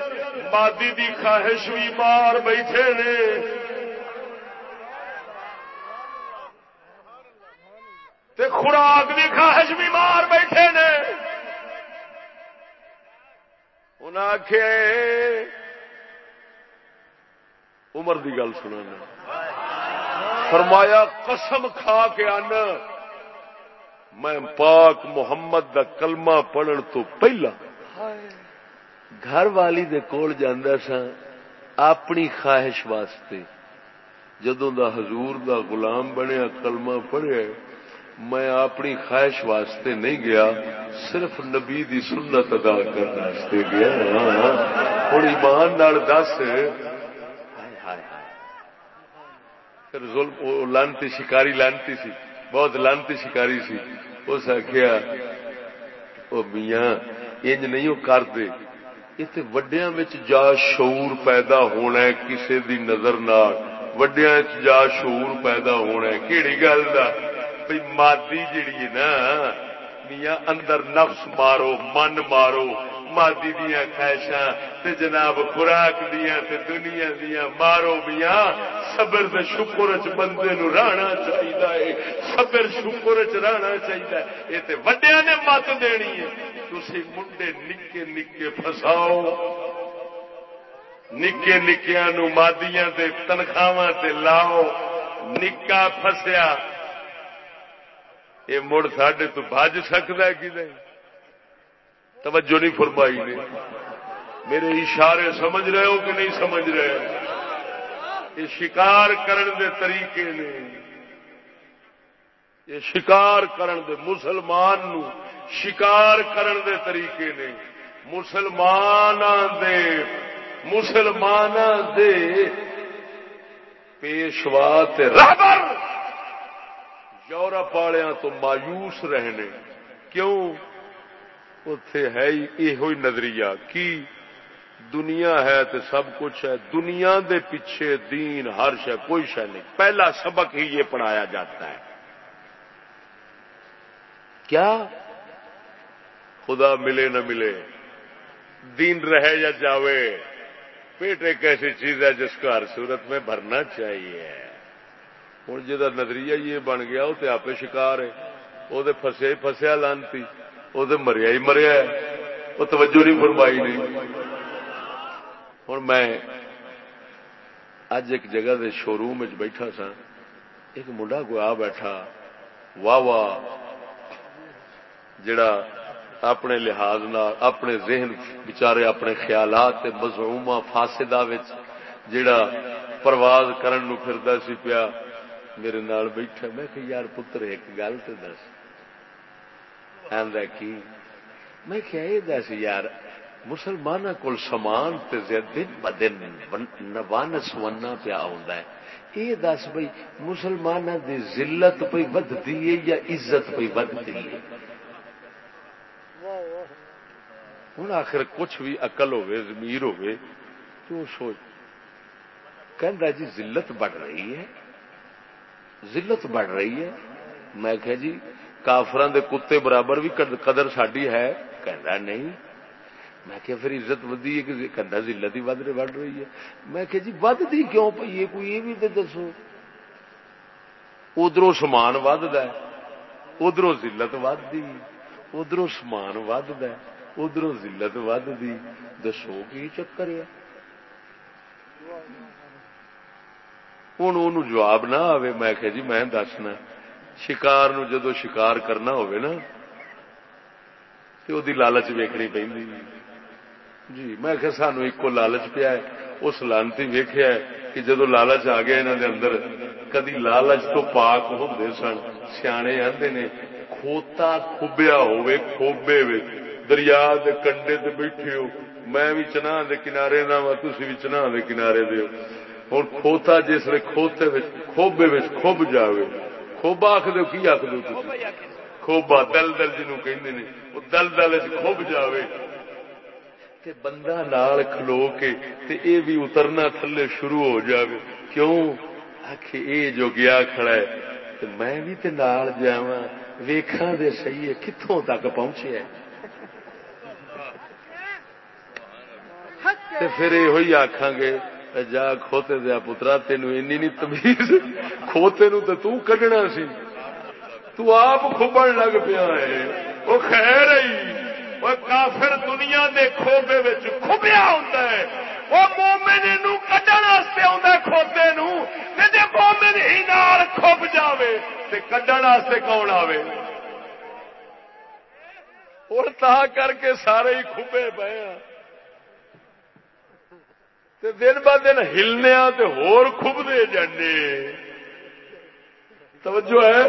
مادی دی خواہش بھی مار بیٹھے نے۔ تے خوراک بھی خواہش بھی مار بیٹھے نے۔ انہیں آخیا عمر دی گل سنا فرمایا، قسم کھا کے آنا۔ میں پاک محمد دا کلمہ پڑھن تو پہلا گھر والی دے کول جانا سا، اپنی خواہش واسطے۔ جدوں دا حضور دا غلام بنیا، کلمہ پڑھیا میں اپنی خواہش واسطے نہیں گیا، صرف نبی دی سنت ادا کرنے گیا ہاں۔ ہوں ایمان نال دس۔ پھر ظلم لانتی شکاری، لانتی سی۔ بہت لانتی شکاری سی۔ اس آخیا وہ میاں، انج نہیں وہ کرتے اتنے وڈیا جا شعور پیدا ہونا ہے کسی دی نظر نال۔ وڈیا جا شعور پیدا ہونا ہے۔ کہڑی گل کا بھائی مادی جیڑی ہے نا، میاں اندر نفس مارو، من مارو، مادی دیا خواہشاں جناب خوراک دیا تے دنیا دیا مارو میاں، صبر دے شکر چ بندے نو رہنا چاہیے صبر شکر چ رہنا چاہیے یہ تے وڈیا نے مت دینی ہے تھی منڈے نکے نکے فساؤ نکے نکیا نو مادیاں تے تنخواہ تے لاؤ۔ نکا فسیا یہ مڑ ساڈے تو بج سکتا ہے کہ نہیں توجہ نہیں فرمائی نے۔ میرے اشارے سمجھ رہے ہو کہ نہیں سمجھ رہے ہو؟ یہ شکار کرن دے طریقے نے۔ یہ شکار کرن دے مسلمان نو شکار کرن دے طریقے نے۔ مسلمان دے مسلمان دے پیشوا تے رہبر۔ یورپ والوں تو مایوس رہنے۔ کیوں؟ اتے ہے یہ نظریہ۔ کی؟ دنیا ہے تو سب کچھ ہے۔ دنیا دے پیچھے دین، ہر شہ کوئی شہ نہیں۔ پہلا سبق ہی یہ پڑھایا جاتا ہے۔ کیا؟ خدا ملے نہ ملے۔ دین رہے یا جاوے۔ پیٹ ایک ایسی چیز ہے جس کو ہر صورت میں بھرنا چاہیے۔ ہوں جا نظریہ یہ بن گیا وہ آپ شکار ہے وہ فسے فسیا لانتی وہ مریا ہی مریا وہ توجہ نہیں فرمائی نہیں ہوں میں اج ایک جگہ دے شو روم بیٹھا سا ایک منڈا کو آ بیٹھا واہ واہ جڑا اپنے لحاظ نال اپنے ذہن بچارے اپنے خیالات مزعوما فاسدا جڑا پرواز کرن نو پھردا سی پیا میرے نال بیٹھا، میں کہ یار پتر، ایک گل تو دس۔ کی؟ میں کیا یہ دس یار مسلمان کو سامان دن ب دن ون سونا پیا ہے۔ یہ دس بھائی مسلمان کی ضلعت پہ ودتی ہے یا عزت پہ ودتی ہے؟ ہوں آخر کچھ بھی اقل ہوے زمیر ہوے تو سوچ کہ جی ضلعت بڑھ رہی ہے۔ ضلعت بڑھ رہی ہے۔ میں کہ جی کافران دے کتے برابر بھی قدر ساری ہے۔ کہنا نہیں۔ میں کہ پھر عزت ودی ہے کہ کنڈا ہی ود بڑھ رہی ہے۔ میں کہ جی ودتی کیوں پی ہے؟ کوئی یہ بھی تو دسو۔ ادھر سمان ود ادھر ضلعت ودی ادھر سمان ود ادھر ضلعت ودی دسو کی چکر ہے۔ ہوں ان جواب نہ آئے میں کہ جی میں دسنا شکار نو جدو شکار کرنا ہوئے نا تو دی لالچ ویکنی پہ جی میں کہ سانو ایک لالچ پیا ہے اس لانتی ویخیا کہ جدو لالچ آ گیا انہوں دے اندر کدی لالچ تو پاک ہوں سن سیانے آتے نے کھوتا کھبیا ہوئے کھوبے وے دریا دے کنڈے تے بیٹھے ہو میں بھی چنا دے کنارے دا وا تھی بھی چنا دے کنارے دے ہوں کھوتا جس کھوتے کھوبے کھب جاوے۔ کھوبا آخ دو کی آخ دو کھوبا دل دل جنو کہ دل دل چب جائے بندہ نال کھلو کے تے اے بھی اترنا تھلے شروع ہو جاوے۔ کیوں؟ آخ اے جو گیا کھڑا ہے تے میں بھی تے نال جاوا ویکھاں دے صحیح ہے کتوں تک پہنچے ہے؟ تے پھر یہ آخان گے جا کھوتے دیا پترا تین اینی این تمیز۔ کھوتے نو تو کڈنا سی۔ تو آپ کھبن لگ پیا ہے۔ وہ خیر ہی وہ کافر دنیا دے کھوبے وچ کھبیا ہوتا ہے۔ وہ مومن نو کڈن واسطے آتا کھوتے نو۔ جی مومن ہی نال کھب جاوے، تے کڈن واسطے کون آوے؟ اور تا کر کے سارے ہی کھبے پے ہیں۔ دن ب دن ہلنے تے ہور خوب دے جانے توجہ ہے؟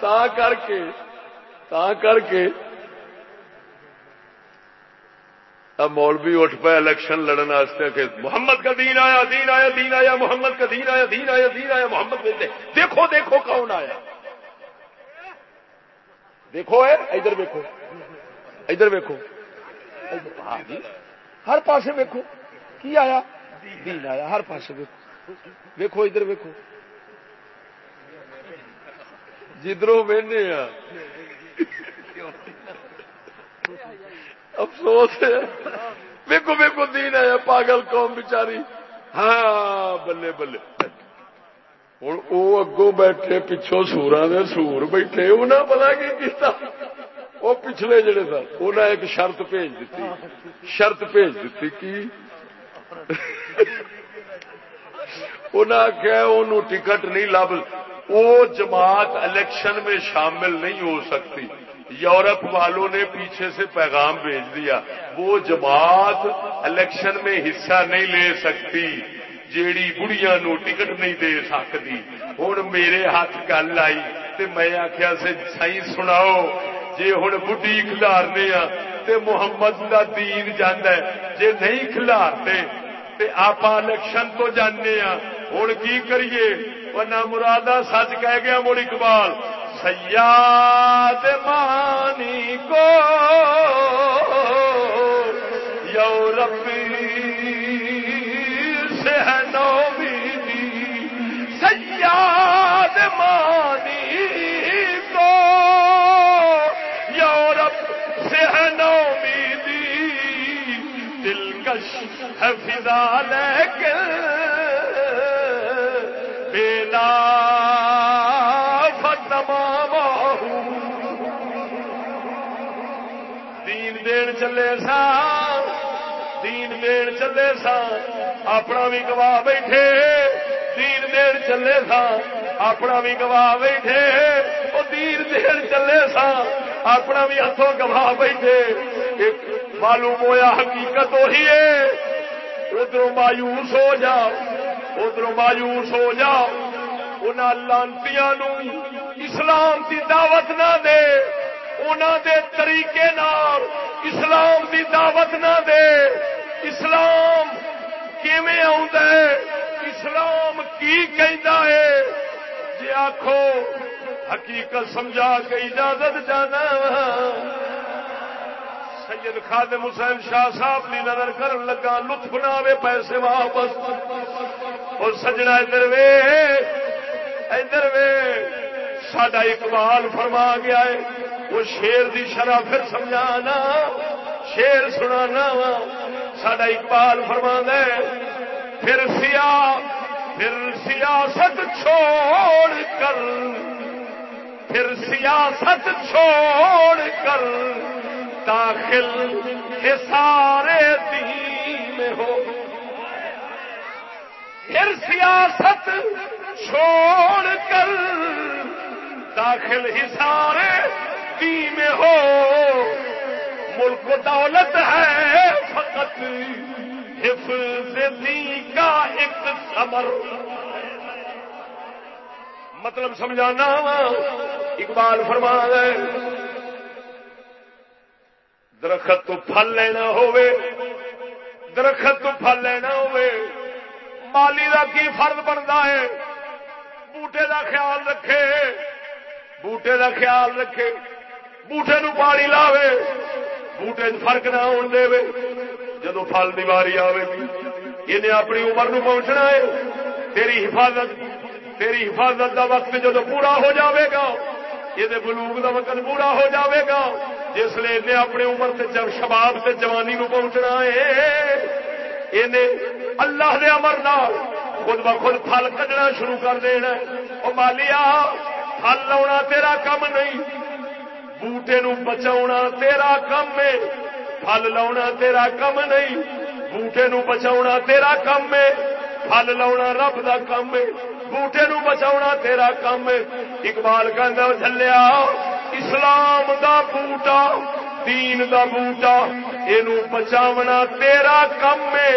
تا کر کے، تا کر کے۔ مولوی اٹھ پائے الیکشن لڑن واسطے کہ محمد کا دین آیا دین آیا دین آیا، محمد کا دین آیا دین آیا دین آیا، محمد دے دیکھو دیکھو کون آیا۔ دیکھو ہے، ادھر ویکو ادھر ویکو ہاں جی، ہر پاسے ویکو کی آیا؟ دین آیا، ہر پاس ویکو ادھر ویکو جدھروں وہنے افسوس ہے۔ ویکو ویکو دین آیا، پاگل قوم بچاری ہاں بلے بلے۔ ہوں وہ اگوں بیٹھے، پچھوں سورا نے سور بیٹھے انہیں پتا کی کیتا۔ وہ پچھلے جڑے سن انہیں ایک شرط بھیج دیتی۔ شرط بھیج دیتی کی آخیا ٹکٹ نہیں لب وہ جماعت الیکشن میں شامل نہیں ہو سکتی۔ یورپ والوں نے پیچھے سے پیغام بھیج دیا۔ وہ جماعت الیکشن میں حصہ نہیں لے سکتی، جیڑی بڑھیا نو ٹکٹ نہیں دے سکتی۔ ہوں میرے ہاتھ گل آئی تے میں آخیا سے سی سناؤ۔ جی ہوں بڑھی کھلارنے تے محمد دا دین جانا جی نہیں کھلارتے آپ الیکشن تو جانے ہاں۔ ہوں کی کریے؟ نہ مرادہ سچ کہہ گیا مڑ اقبال، سیاد مانی کو یورپ سے ہے نومیدی جی۔ سیاد مانی کو یورپ سے ہے نومیدی جی۔ دلکش فضا لیکن بیلا دین دین چلے سا، دین دین چلے سا، اپنا بھی گواہ بیٹھے۔ دین دین چلے سا، اپنا بھی گواہ بیٹھے۔ وہ دین دین چلے سا، اپنا بھی ہاتھوں گواہ بیٹھے۔ معلوم ہوا حقیقت وہی ہے۔ ادھر مایوس ہو جا ادھر مایوس ہو جا ان لانتی اسلام کی دعوت نہ دے انہوں دے طریقے نال اسلام کی دعوت نہ دے۔ اسلام اسلام کی کہہ ہے؟ جی آخو حقیقت سمجھا کے اجازت جانا۔ سید خادم حسین شاہ صاحب کی نظر کر لگا، لطف نہ آئے پیسے واپس۔ اور سجنا ادھر وے ادھر وے۔ سڈا اقبال فرما گیا ہے وہ شیر دی شرح پھر سمجھانا، شیر سنانا وا۔ سڈا اقبال فرما دے پھر سیا، پھر سیاست چھوڑ کر۔ پھر سیاست چھوڑ کر۔ داخل سارے دین میں ہو۔ پھر سیاست چھوڑ کر داخل ہی سارے دین میں ہو۔ ملک دولت ہے فقط حفظ دین کا ایک سمر مطلب سمجھانا، اقبال فرما ہے درخت تو پھل لینا ہوئے درخت تو پھل لینا ہوئے مالی کا کی فرد بنتا ہے؟ بوٹے کا خیال رکھے، بوٹے کا خیال رکھے۔ بوٹے نو پانی لاوے، بوٹے فرق نہ ہو دے۔ جدو پھل کی باری آئے گی انہیں اپنی عمر نو پہنچنا ہے۔ تیری حفاظت تیری حفاظت دا وقت جدو پورا ہو جاوے گا، یہ بلوک دا وقت پورا ہو جاوے گا۔ جس لیے انہیں اپنی عمر سے جب شباب سے جوانی نو پہنچنا ہے۔ اللہ دے امر نال خود بخود پھل کھڈنا شروع کر دینا وہ مالیا پھل لا تیرا کم نہیں۔ بوٹے نو بچا تیرا کم ہے۔ پھل لاؤنا تیرا کم نہیں۔ بوٹے نو بچاؤنا تیرا کم ہے۔ پھل لاؤنا رب دا کم ہے۔ بوٹے نو بچاؤنا تیرا کم ہے۔ اقبال کہ چلیا اسلام دا بوٹا، دین دا بوٹا یہ بچاونا تیرا کم ہے۔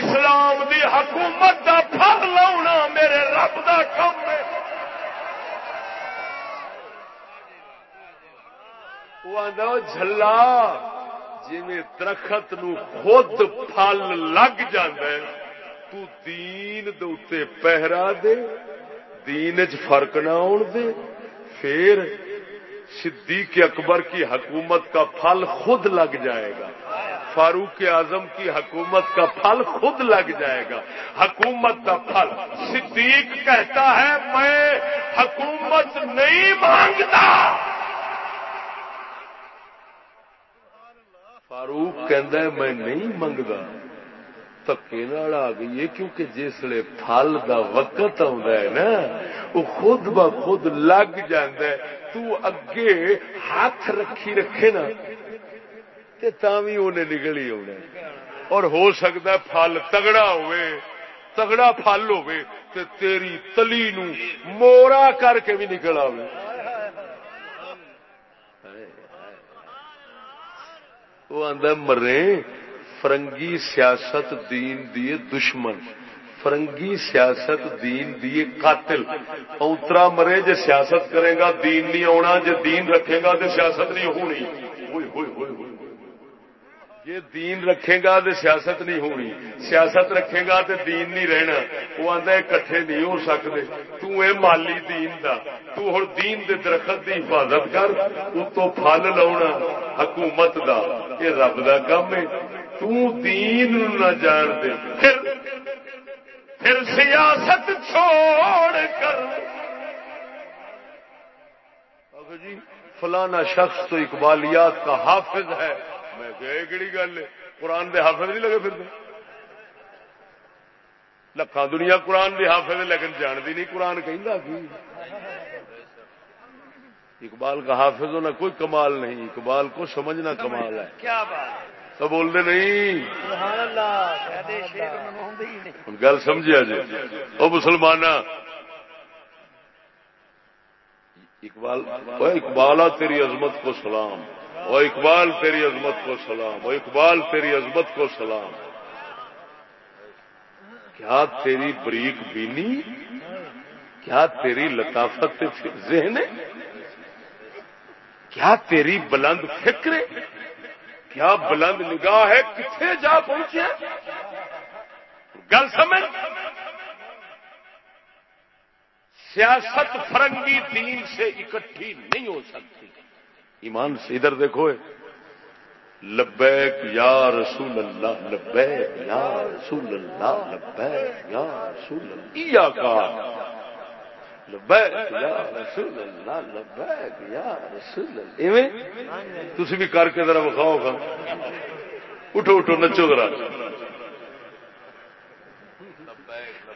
اسلام دی حکومت دا پھل لاؤنا میرے رب دا کم ہے۔ جلا جی درخت نو خود پھل لگ تو دین دے پہرا دے، دین چ فرق نہ آن دے، پھر صدیق اکبر کی حکومت کا پھل خود لگ جائے گا۔ فاروق اعظم کی حکومت کا پھل خود لگ جائے گا۔ حکومت کا پھل۔ صدیق کہتا ہے، میں حکومت نہیں مانگتا۔ فاروق کہ میں نہیں منگتا تکے آ گئی ہے، کیونکہ جسے پھل دا وقت نا، وہ خود بخود لگ اگے ہاتھ رکھی رکھے نا بھی انہیں نکل ہی آنا اور ہو سکتا ہے پھل تگڑا ہوئے، تگڑا پھل ہوئے، تے تیری تلی نو مورا کر کے بھی نکل آئے وہ آدھا مرے، فرنگی سیاست دین دیے دشمن۔ فرنگی سیاست دین دیے قاتل۔ اوترا مرے جے سیاست کرے گا، دین نہیں آنا جے دین رکھے گا تو سیاست نہیں ہونی۔ یہ دین رکھے گا تو سیاست نہیں ہونی۔ سیاست رکھے گا تو دین نہیں رہنا۔ وہ آدھا کٹھے نہیں ہو سکتے تے مالی دین دا۔ تو ہر دین دے درخت دی حفاظت کر، اتو پھل لاؤنا حکومت دا۔ یہ رب دا کام ہے۔ تو دین نہ جان دے۔ پھر پھر سیاست چھوڑ کر۔ جی فلانا شخص تو اقبالیات کا حافظ ہے۔ میں کہڑی گل قرآن دے حافظ نہیں لگے پھر لکھان دنیا قرآن دے حافظ لیکن جانتی نہیں قرآن کہ اقبال کا حافظ ہونا کوئی کمال نہیں اقبال کو سمجھنا کمال ہے۔ کیا بات تو بولتے نہیں۔ گل سمجھا جی۔ وہ مسلمان اقبال اقبال تیری عظمت کو سلام۔ او اقبال تیری عظمت کو سلام۔ او اقبال تیری عظمت کو سلام۔ کیا تیری بریک بینی؟ کیا تیری لطافت ذہن کیا تیری بلند فکر کیا بلند نگاہ ہے؟ کتنے جا پہنچے گل سمجھ؟ سیاست فرنگی دین سے اکٹھی نہیں ہو سکتی۔ ایمان سے ادھر دیکھو لبیک یا رسول اللہ، لبیک یا رسول اللہ، لبیک یا رسول اللہ۔ کا لبیک یا رسول اللہ، لبیک یا رسول اللہ۔ تھی بھی کر کے ذرا بخاؤ گا۔ اٹھو اٹھو، نچو ذرا۔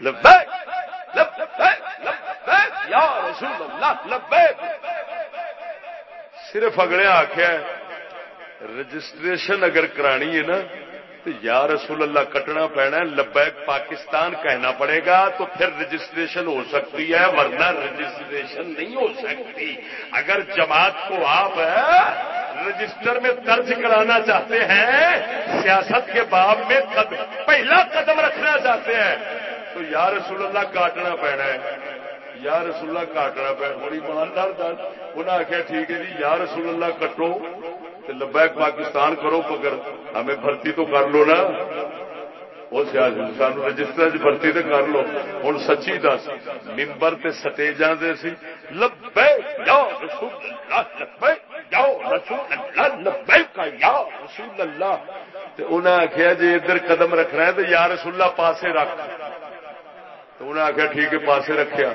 لبیک یا رسول اللہ، لبیک۔ صرف اگلے آخیا رجسٹریشن اگر کرانی ہے نا تو یا رسول اللہ کٹنا پینا لبیک پاکستان کہنا پڑے گا، تو پھر رجسٹریشن ہو سکتی ہے، ورنہ رجسٹریشن نہیں ہو سکتی۔ اگر جماعت کو آپ رجسٹر میں درج کرانا چاہتے ہیں، سیاست کے باب میں پہلا قدم رکھنا چاہتے ہیں، تو یا رسول اللہ کاٹنا پینا ہے۔ یا رسول اللہ کاٹنا پہ بڑی ایماندار دس انہیں آخیا ٹھیک ہے جی یا رسول اللہ کٹو۔ لبیک پاکستان کرو، مگر ہمیں بھرتی تو کر لو نا۔ وہ سان رجسٹر بھرتی تو کر لو۔ ہوں سچی دس ممبر سٹیجاں سی۔ لبے جاؤ رسول اللہ لبے جاؤ رسول اللہ لبے کا یا رسول اللہ انہیں آخیا جی ادھر قدم رکھنا ہے تو یا رسول اللہ پاسے رکھ۔ تو انہیں آخیا ٹھیک ہے، پاسے رکھیا۔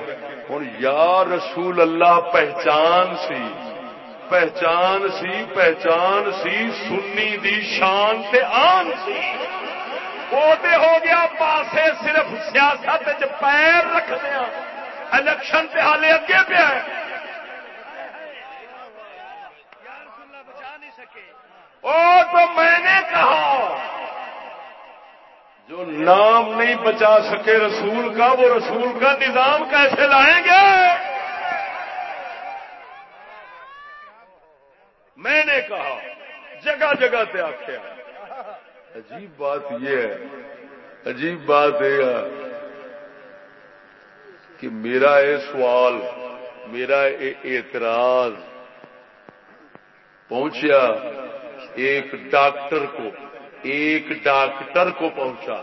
ہوں یا رسول اللہ پہچان سی۔ پہچان سی پہچان سی، سنی دی شان تے آن سی۔ وہ ہو گیا پاسے صرف سیاست پیر رکھ دیا الیکشن تے حالے اگے پہ او تو میں نے کہا، جو نام نہیں بچا سکے رسول کا، وہ رسول کا نظام کیسے لائیں گے؟ میں نے کہا، جگہ جگہ تے آخیا عجیب بات یہ ہے، عجیب بات یہ ہے کہ میرا یہ سوال، میرا یہ اعتراض پہنچیا، ایک ڈاکٹر کو، ایک ڈاکٹر کو پہنچا۔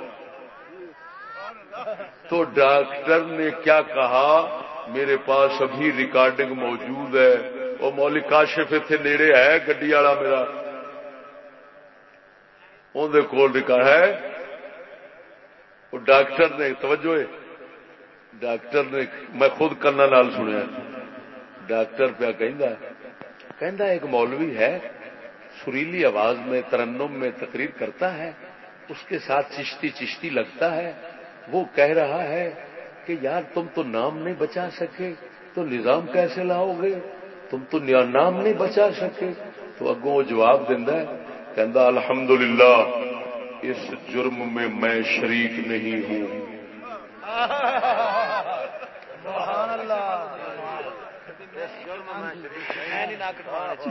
تو ڈاکٹر نے کیا کہا، میرے پاس ابھی ریکارڈنگ موجود ہے۔ وہ مولک کاشف اتنے نیڑے ہے گڈی والا میرا اندر کول ریکارڈ ہے وہ ڈاکٹر نے توجہ ہے ڈاکٹر نے میں خود کرنا نال سنیا ڈاکٹر پیا کہ ایک مولوی ہے سریلی آواز میں ترنم میں تقریر کرتا ہے اس کے ساتھ چشتی چشتی لگتا ہے وہ کہہ رہا ہے کہ یار تم تو نام نہیں بچا سکے، تو نظام کیسے لاؤ گے؟ تم تو نام نہیں بچا سکے۔ تو اگوں وہ جواب دینا ہے کہ الحمد اس جرم میں میں شریک نہیں ہوں۔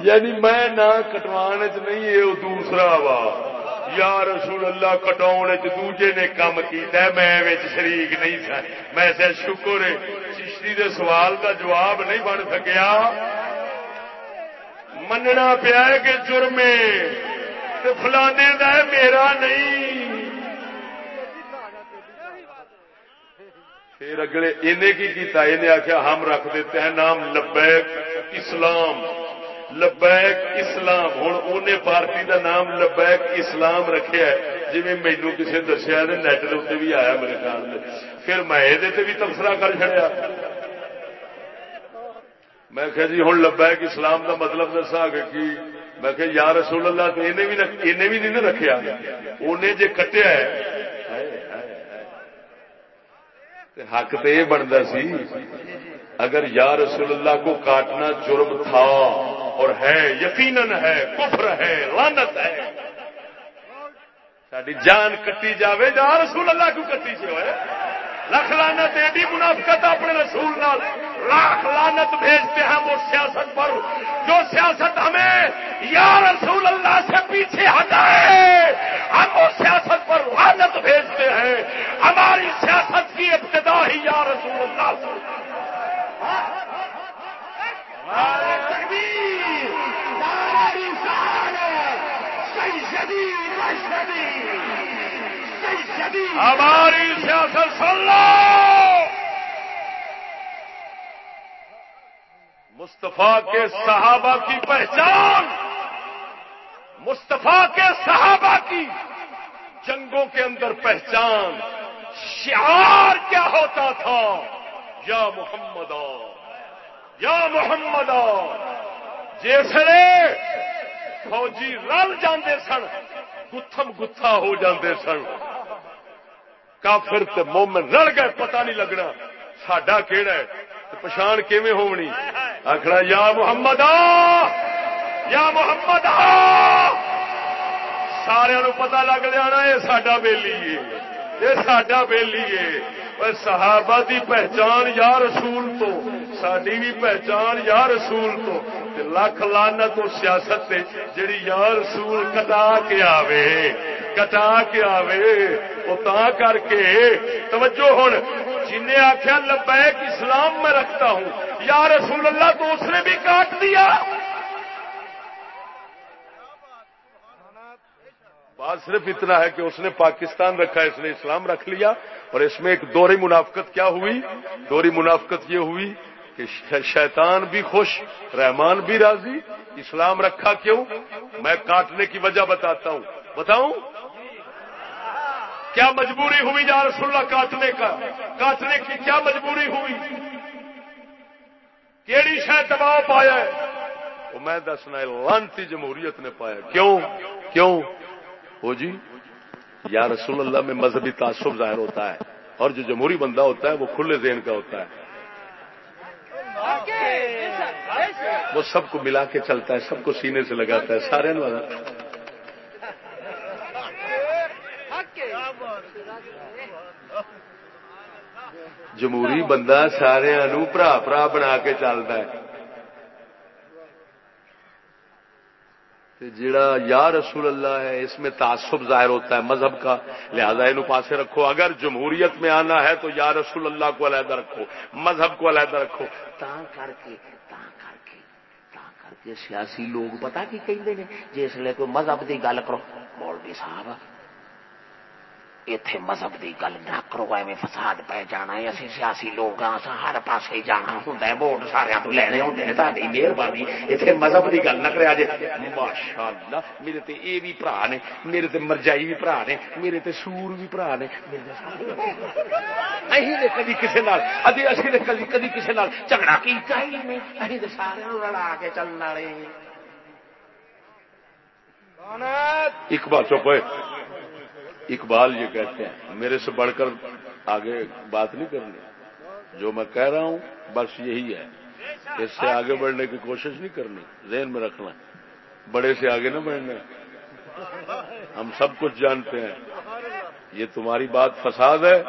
یعنی میں نہ کٹوانے چ نہیں، یہ دوسرا وا۔ یا رسول اللہ کٹاؤ دوجے نے کام کیتا ہے، میں شریک نہیں تھا میں شکر چشتی دے سوال کا جواب نہیں بن سکیا۔ مننا پیا کہ جرم فلانے کا میرا نہیں۔ پھر اگلے انہیں کی کیتا انہیں آخیا ہم رکھ دیتے ہیں نام لبیک اسلام۔ لبیک اسلام۔ ہوں انہیں پارٹی کا نام لبیک اسلام رکھا جی مینو کسی دسیا نیٹ کے اتنے بھی آیا میرے خیال میں۔ پھر میں یہ بھی تبصرہ کر چڑیا میں کہ جی ہوں لبیک اسلام کا مطلب دسا کہ کی؟ میں کہ یا رسول اللہ تو انہیں بھی نہیں رکھا انہیں جی کٹیا ہے۔ حق تو یہ بنتا سی، اگر یا رسول اللہ کو کاٹنا جرم تھا اور ہے، یقیناً ہے، کفر ہے لانت ہے ساری جان کٹی جاوے یا رسول اللہ کو کٹی سے ہوئے لکھ لانت ایڈی منافقت اپنے رسول نال۔ لاکھ لانت بھیجتے ہیں وہ سیاست پر، جو سیاست ہمیں یا رسول اللہ سے پیچھے ہٹائے، ہم اس سیاست پر لانت بھیجتے ہیں۔ ہماری سیاست کی ابتدا ہی یا رسول اللہ۔ سے ہماری سیاست سن لو۔ مصطفیٰ کے صحابہ کی پہچان! مصطفیٰ کے صحابہ کی جنگوں کے اندر پہچان! شعار کیا ہوتا تھا؟ یا محمد یا محمد جیسے فوجی رل جاندے سن، گتھم گتھا ہو جاندے سن۔ کافر تے مومن رل گئے، پتہ نہیں لگنا ساڈا کیڑا ہے۔ پچھان کیویں ہونی؟ آخر یا محمد یا محمد آ! سارا پتا لگ جانا، یہ ساڈا بیلی ہے۔ یہ ساڈا بیلی ہے۔ صحابہ دی پہچان یا رسول تو ساری بھی پہچان یا رسول تو لکھ لانا تو سیاست جڑی یا رسول کٹا کے آوے کٹا کے آوے وہ تا کر کے توجہ ہوں جن آخیا لبیک اسلام میں رکھتا ہوں یا رسول اللہ تو اس نے بھی کاٹ دیا بات صرف اتنا ہے کہ اس نے پاکستان رکھا، اس نے اسلام رکھ لیا اور اس میں ایک دوری منافقت کیا ہوئی؟ دوری منافقت یہ ہوئی کہ شیطان بھی خوش، رحمان بھی راضی، اسلام رکھا کیوں؟ میں کاٹنے کی وجہ بتاتا ہوں۔ بتاؤں؟ کیا مجبوری ہوئی یا رسول اللہ کاٹنے کا؟ کاٹنے کی کیا مجبوری ہوئی؟ کیڑی شاید دباؤ پایا ہے؟ وہ میں دسنا لانتی جمہوریت نے پایا کیوں؟ کیوں؟ وہ جی؟ یا رسول اللہ میں مذہبی تعصب ظاہر ہوتا ہے اور جو جمہوری بندہ ہوتا ہے وہ کھلے ذہن کا ہوتا ہے۔ وہ سب کو ملا کے چلتا ہے، سب کو سینے سے لگاتا ہے، سارے جمہوری بندہ سارے برا برا بنا کے چلتا ہے۔ جڑا یا رسول اللہ ہے، اس میں تعصب ظاہر ہوتا ہے مذہب کا۔ لہذا یہ پاسے رکھو۔ اگر جمہوریت میں آنا ہے تو یا رسول اللہ کو علیحدہ رکھو، مذہب کو علیحدہ رکھو۔ تاں کر کے کر کے کر کے سیاسی لوگ پتا کی کہیں جس لیے کوئی مذہب کی گل کرو، مولوی صاحب مذہب کی گل نہ کرو ایویں فساد پہ جانا ہے اسی سیاسی لوگ ہر پاس جانا ہوں ووٹ سارے تو لینے ہوں تاری مہربانی اتنے مذہب کی گل نہ کرا ماشاء اللہ میرے تے اے بھی برا نے میرے تے مرجائی بھی برا نے میرے تے سور بھی برا نے کدی کسی اسی کدی کدی کسی جھگڑا کیتا ہی نہیں اسی سارے رلا کے چلنے والے ایک بات چپ اقبال یہ کہتے ہیں، میرے سے بڑھ کر آگے بات نہیں کرنی۔ جو میں کہہ رہا ہوں، بس یہی ہے۔ اس سے آگے بڑھنے کی کوشش نہیں کرنی، ذہن میں رکھنا۔ بڑے سے آگے نہ بڑھنا۔ ہم سب کچھ جانتے ہیں۔ یہ تمہاری بات فساد ہے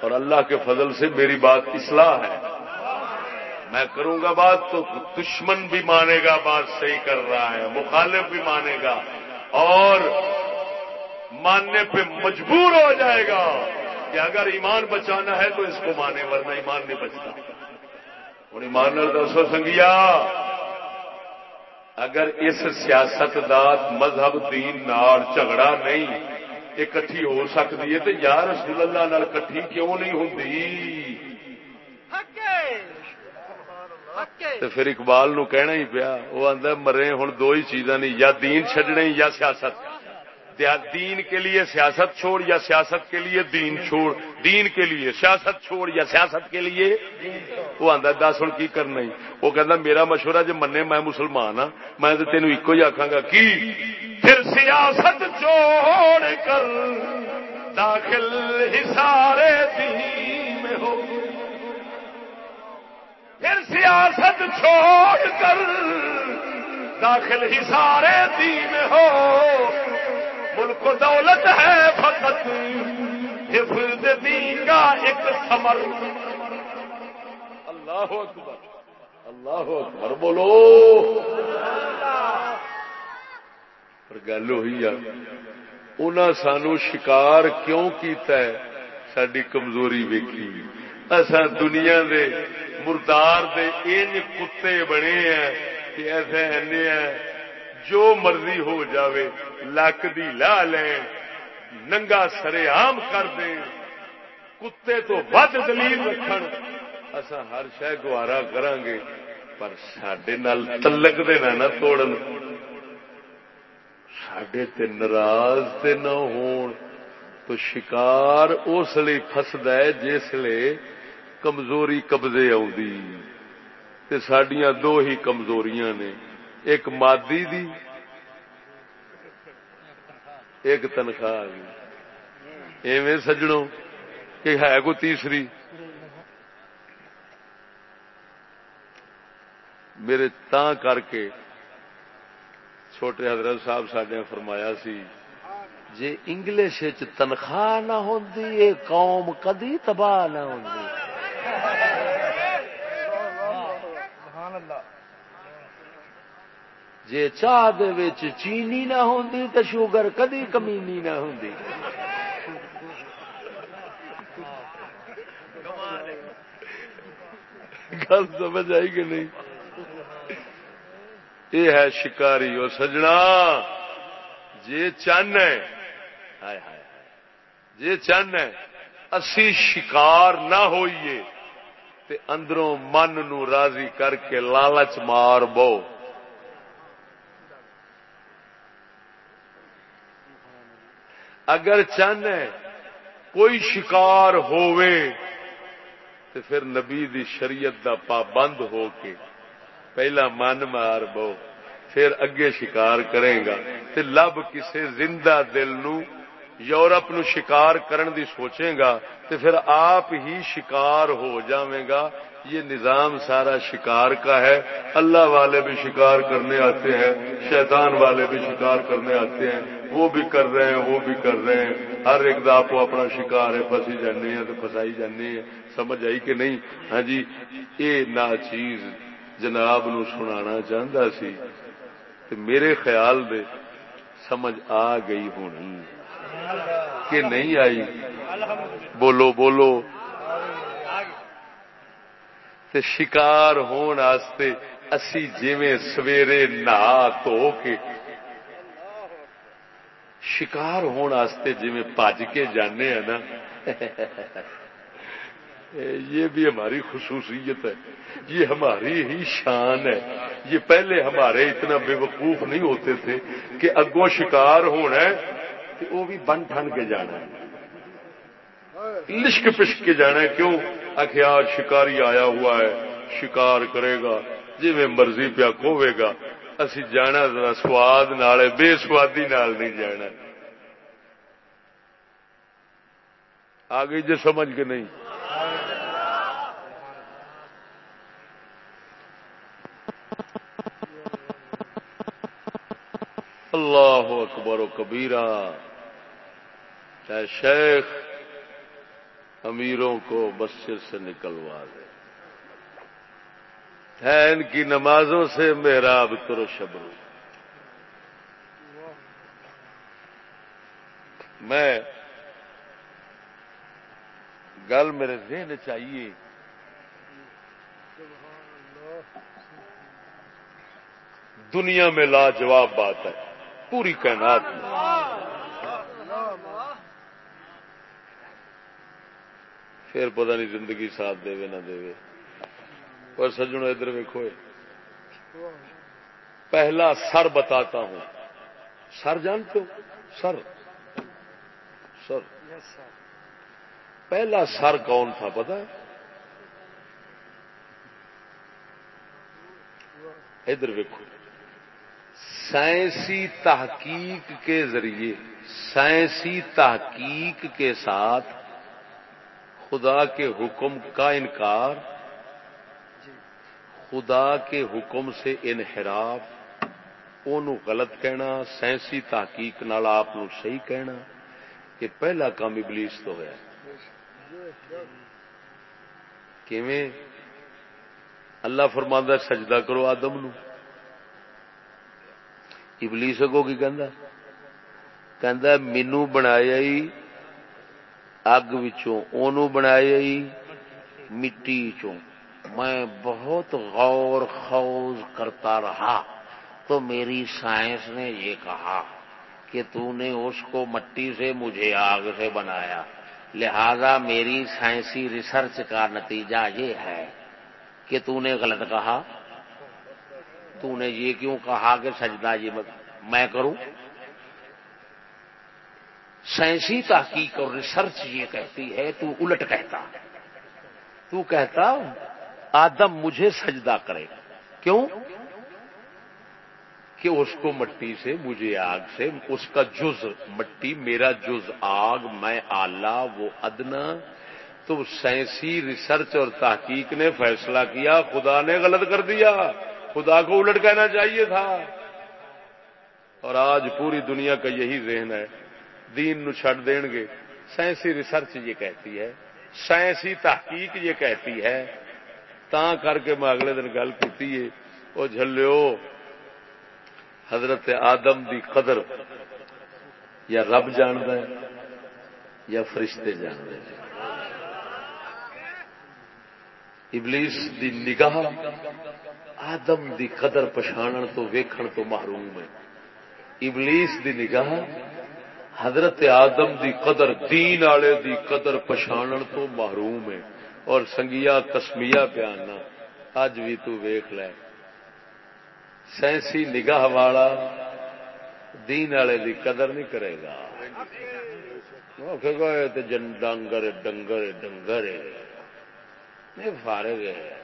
اور اللہ کے فضل سے میری بات اصلاح ہے۔ میں کروں گا بات تو دشمن بھی مانے گا، بات صحیح کر رہا ہے، مخالف بھی مانے گا۔ اور ماننے پہ مجبور ہو جائے گا کہ اگر ایمان بچانا ہے تو اس کو مانے ورنہ ایمان نہیں بچتا۔ ہوں ایمان دسو سنگیا اگر اس سیاست دات مذہب دین نار جھگڑا نہیں اکٹھی ہو سکتی ہے تو یا رسول اللہ کٹھی کیوں نہیں ہوں تو پھر اقبال نو کہنا ہی پیا وہ آدھا مرے ہوں دو ہی چیزاں نہیں یا دین چڈنے یا سیاست۔ دین کے لیے سیاست چھوڑ یا سیاست کے لیے دین چھوڑ؟ دین کے لیے سیاست چھوڑ یا سیاست کے لیے؟ وہ آدھا دس ہوں کی کرنا ہی؟ وہ کہتا میرا مشورہ جی منے میں مسلمان ہاں میں تو تینوں ایک ہی آخا گا، کی؟ پھر سیاست چھوڑ کر داخل ہی سارے دین میں ہو۔ پھر سیاست چھوڑ کر داخل ہی سارے دین میں ہو۔ ملک دولت ہے فقط حفظ دین کا ایک سمر اللہ اکبر۔ اللہ اکبر، بولو۔ پر گل ہوئی انہاں سانو شکار کیوں کیتا ہے؟ ساری کمزوری ویکھی۔ اصا دنیا دے مردار دے ان کتے بنے ہیں کہ ایسے ہیں جو مرضی ہو جاوے لک دی لا لین، ننگا سرے عام کر دیں۔ کتے تو ود دلیل رکھ اصا ہر شہ گوارا کران گے پر سڈے تلک دے نہ توڑ سڈے تے ناراض تے نہ ہون۔ تو شکار اس لیے فسد ہے جس لیے کمزوری قبضے آ سڈیا دو ہی کمزوریاں نے۔ ایک مادی دی، ایک تنخواہ ایویں سجڑوں کہ ہے کوئی تیسری۔ میرے تا کر کے چھوٹے حضرت صاحب سڈے فرمایا سی جی انگلش تنخواہ نہ ہوتی قوم کدی تباہ نہ ہوتی جی چاہ دے چینی نہ ہوں تو شوگر کدی کمینی نہ ہوں گل سمجھ آئی کہ نہیں؟ یہ ہے شکاری وہ سجنا۔ جی چن ہے۔ جی چن ہے۔ اسی شکار نہ ہوئیے تے اندروں من نو راضی کر کے لالچ مار بو۔ اگر چاہنا کوئی شکار ہووے تو پھر نبی دی شریعت دا پابند ہو کے پہلا من مار بو، پھر اگے شکار کرے گا۔ تے لب کسے زندہ دل نو، یورپ نو شکار کرن دی سوچے گا، تے پھر آپ ہی شکار ہو جاویں گا۔ یہ نظام سارا شکار کا ہے۔ اللہ والے بھی شکار کرنے آتے ہیں، شیطان والے بھی شکار کرنے آتے ہیں۔ وہ بھی کر رہے ہیں، وہ بھی کر رہے ہیں۔ ہر ایک دا آپ اپنا شکار ہے پسی جانے ہیں تو فسائی جانے ہیں۔ سمجھ آئی کہ نہیں؟ ہاں جی یہ نا چیز جناب نو سنا چاہتا سی۔ میرے خیال دے سمجھ آ گئی ہونی۔ کہ نہیں آئی؟ بولو بولو۔ تے شکار ہون آستے اسی جیویں سویرے نہا تو کے شکار ہون آستے جیویں پاج کے جانے ہیں نا، یہ بھی ہماری خصوصیت ہے۔ یہ ہماری ہی شان ہے۔ یہ پہلے ہمارے اتنا بے وقوف نہیں ہوتے تھے کہ اگوں شکار ہونا ہے وہ بھی بن ٹھن کے جانا ہے۔ لشک پشک کے جانا ہے۔ کیوں؟ اخیار شکاری آیا ہوا ہے، شکار کرے گا جی میں مرضی پیا کھوے گا۔ اسی جانا ذرا سواد نال بے سوادی نال نہیں جانا آ گئی جی سمجھ کے نہیں اللہ اکبر و کبیرہ چاہے شیخ امیروں کو مسجد سے نکلوا دے ہے ان کی نمازوں سے محراب تر شبرو میں گل میرے ذہن چاہیے دنیا میں لاجواب بات ہے، پوری کائنات میں۔ پھر پتہ نہیں زندگی ساتھ دے نہ دے اور سجنوں ادھر ویکو پہلا سر بتاتا ہوں۔ سر جانتے ہو؟ سر۔ سر۔ پہلا سر کون تھا پتا ادھر ویکو سائنسی تحقیق کے ذریعے، سائنسی تحقیق کے ساتھ خدا کے حکم کا انکار خدا کے حکم سے انحراف ان غلط کہنا، سائنسی تحقیق نال آپ صحیح کہنا، یہ پہلا کام ابلیس تو ہے۔ کیویں؟ اللہ فرماندہ سجدہ کرو آدم نو ابلیس کو کی کہ مینو بنایا ہی اگ بنایا ہی مٹی چوں میں بہت غور خوض کرتا رہا تو میری سائنس نے یہ کہا کہ تو نے اس کو مٹی سے مجھے آگ سے بنایا۔ لہذا میری سائنسی ریسرچ کا نتیجہ یہ ہے کہ تو نے غلط کہا۔ تو نے یہ کیوں کہا کہ سجدہ یہ میں کروں؟ سائنسی تحقیق اور ریسرچ یہ کہتی ہے تو الٹ کہتا۔ تو کہتا آدم مجھے سجدہ کرے کیوں؟ کہ اس کو مٹی سے، مجھے آگ سے، اس کا جز، مٹی، میرا جز، آگ، میں آلہ، وہ ادنا۔ تو سائنسی ریسرچ اور تحقیق نے فیصلہ کیا، خدا نے غلط کر دیا۔ خدا کو الٹ کہنا چاہیے تھا۔ اور آج پوری دنیا کا یہی ذہن ہے۔ دین نو چھڑ دین گے۔ سائنسی ریسرچ یہ کہتی ہے، سائنسی تحقیق یہ کہتی ہے تا کر کے میں اگلے دن گل کی وہ جلو حضرت آدم دی قدر، یا رب جاند یا فرشتے جاند ابلیس دی نگاہ آدم دی قدر پچھان تو، ویکھن تو محروم ہے۔ ابلیس دی نگاہ حضرت آدم دی قدر، دین آلے دی قدر پچھان تو محروم ہے۔ اور سنگیا کسمیا پیانا اج بھی تو ویخ لے۔ سائنسی نگاہ والا دین والے دی قدر نہیں کرے گا۔ ڈنگر ڈنگر ڈنگر فارغ ہے۔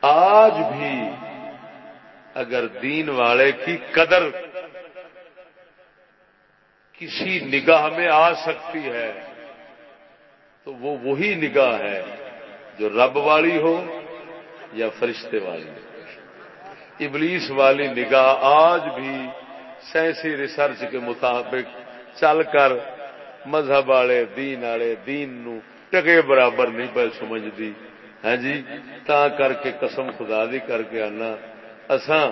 آج بھی اگر دین والے کی قدر کسی نگاہ میں آ سکتی ہے، تو وہ وہی نگاہ ہے جو رب والی ہو یا فرشتے والی ہو۔ ابلیس والی نگاہ آج بھی سائنسی ریسرچ کے مطابق چل کر مذہب والے، دین والے، دین نو ٹکے برابر نہیں پہ سمجھتی۔ ہے ہاں جی؟ تا کر کے قسم خدا دی کر کے آنا۔ اساں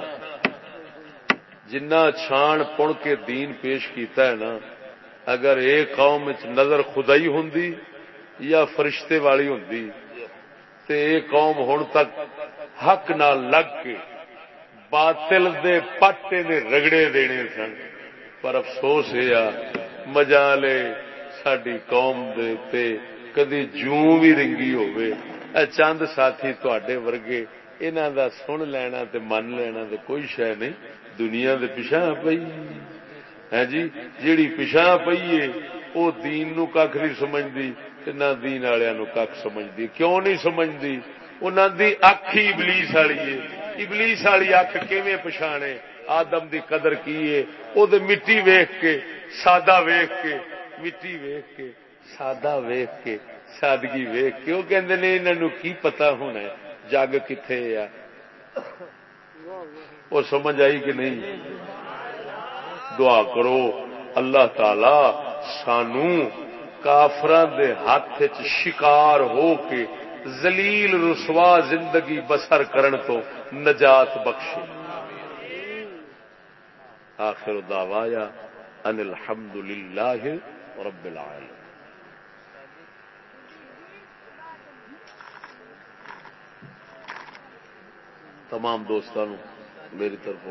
جنہ چھان پڑ کے دین پیش کیتا ہے نا، اگر ایک قوم نظر خدائی ہوں یا فرشتے والی ہوں تے اے قوم ہن تک حق نہ لگ کے باطل دے پٹے دے رگڑے دینے سن۔ پر افسوس ہے مجا لے ساری قوم دے تے کدی جوں بھی رنگی ہوئے اے چند ساتھی تے ورگے انہوں دا سن لینا تے من لینا تے کوئی شہ نہیں۔ دنیا دے پچھا پئی۔ ہے جی جیڑی پچھا پئی ہے وہ دین نو کھ نہیں سمجھتی نہ دین والوں کھ سمجھتی کیوں نہیں سمجھتی انہوں دی اکھ ہی ابلیس والی ہے ابلیس والی اکھ کیویں پچھانے؟ آدم دی قدر کی ہے وہ مٹی ویخ کے، سادہ ویخ کے، مٹی ویخ کے، سادہ ویخ کے، سادگی ویخ کے۔ وہ کہندے نے انہوں کی پتا ہونا ہے؟ جگ کتنے آ وہ سمجھ آئی کہ نہیں؟ دعا کرو، اللہ تعالی سانو کافران دے ہاتھ شکار ہو کے زلیل رسوا زندگی بسر کرن تو نجات بخشے۔ آخر دعوایا، ان الحمد للہ رب العالمین۔ تمام دوستوں میری طرف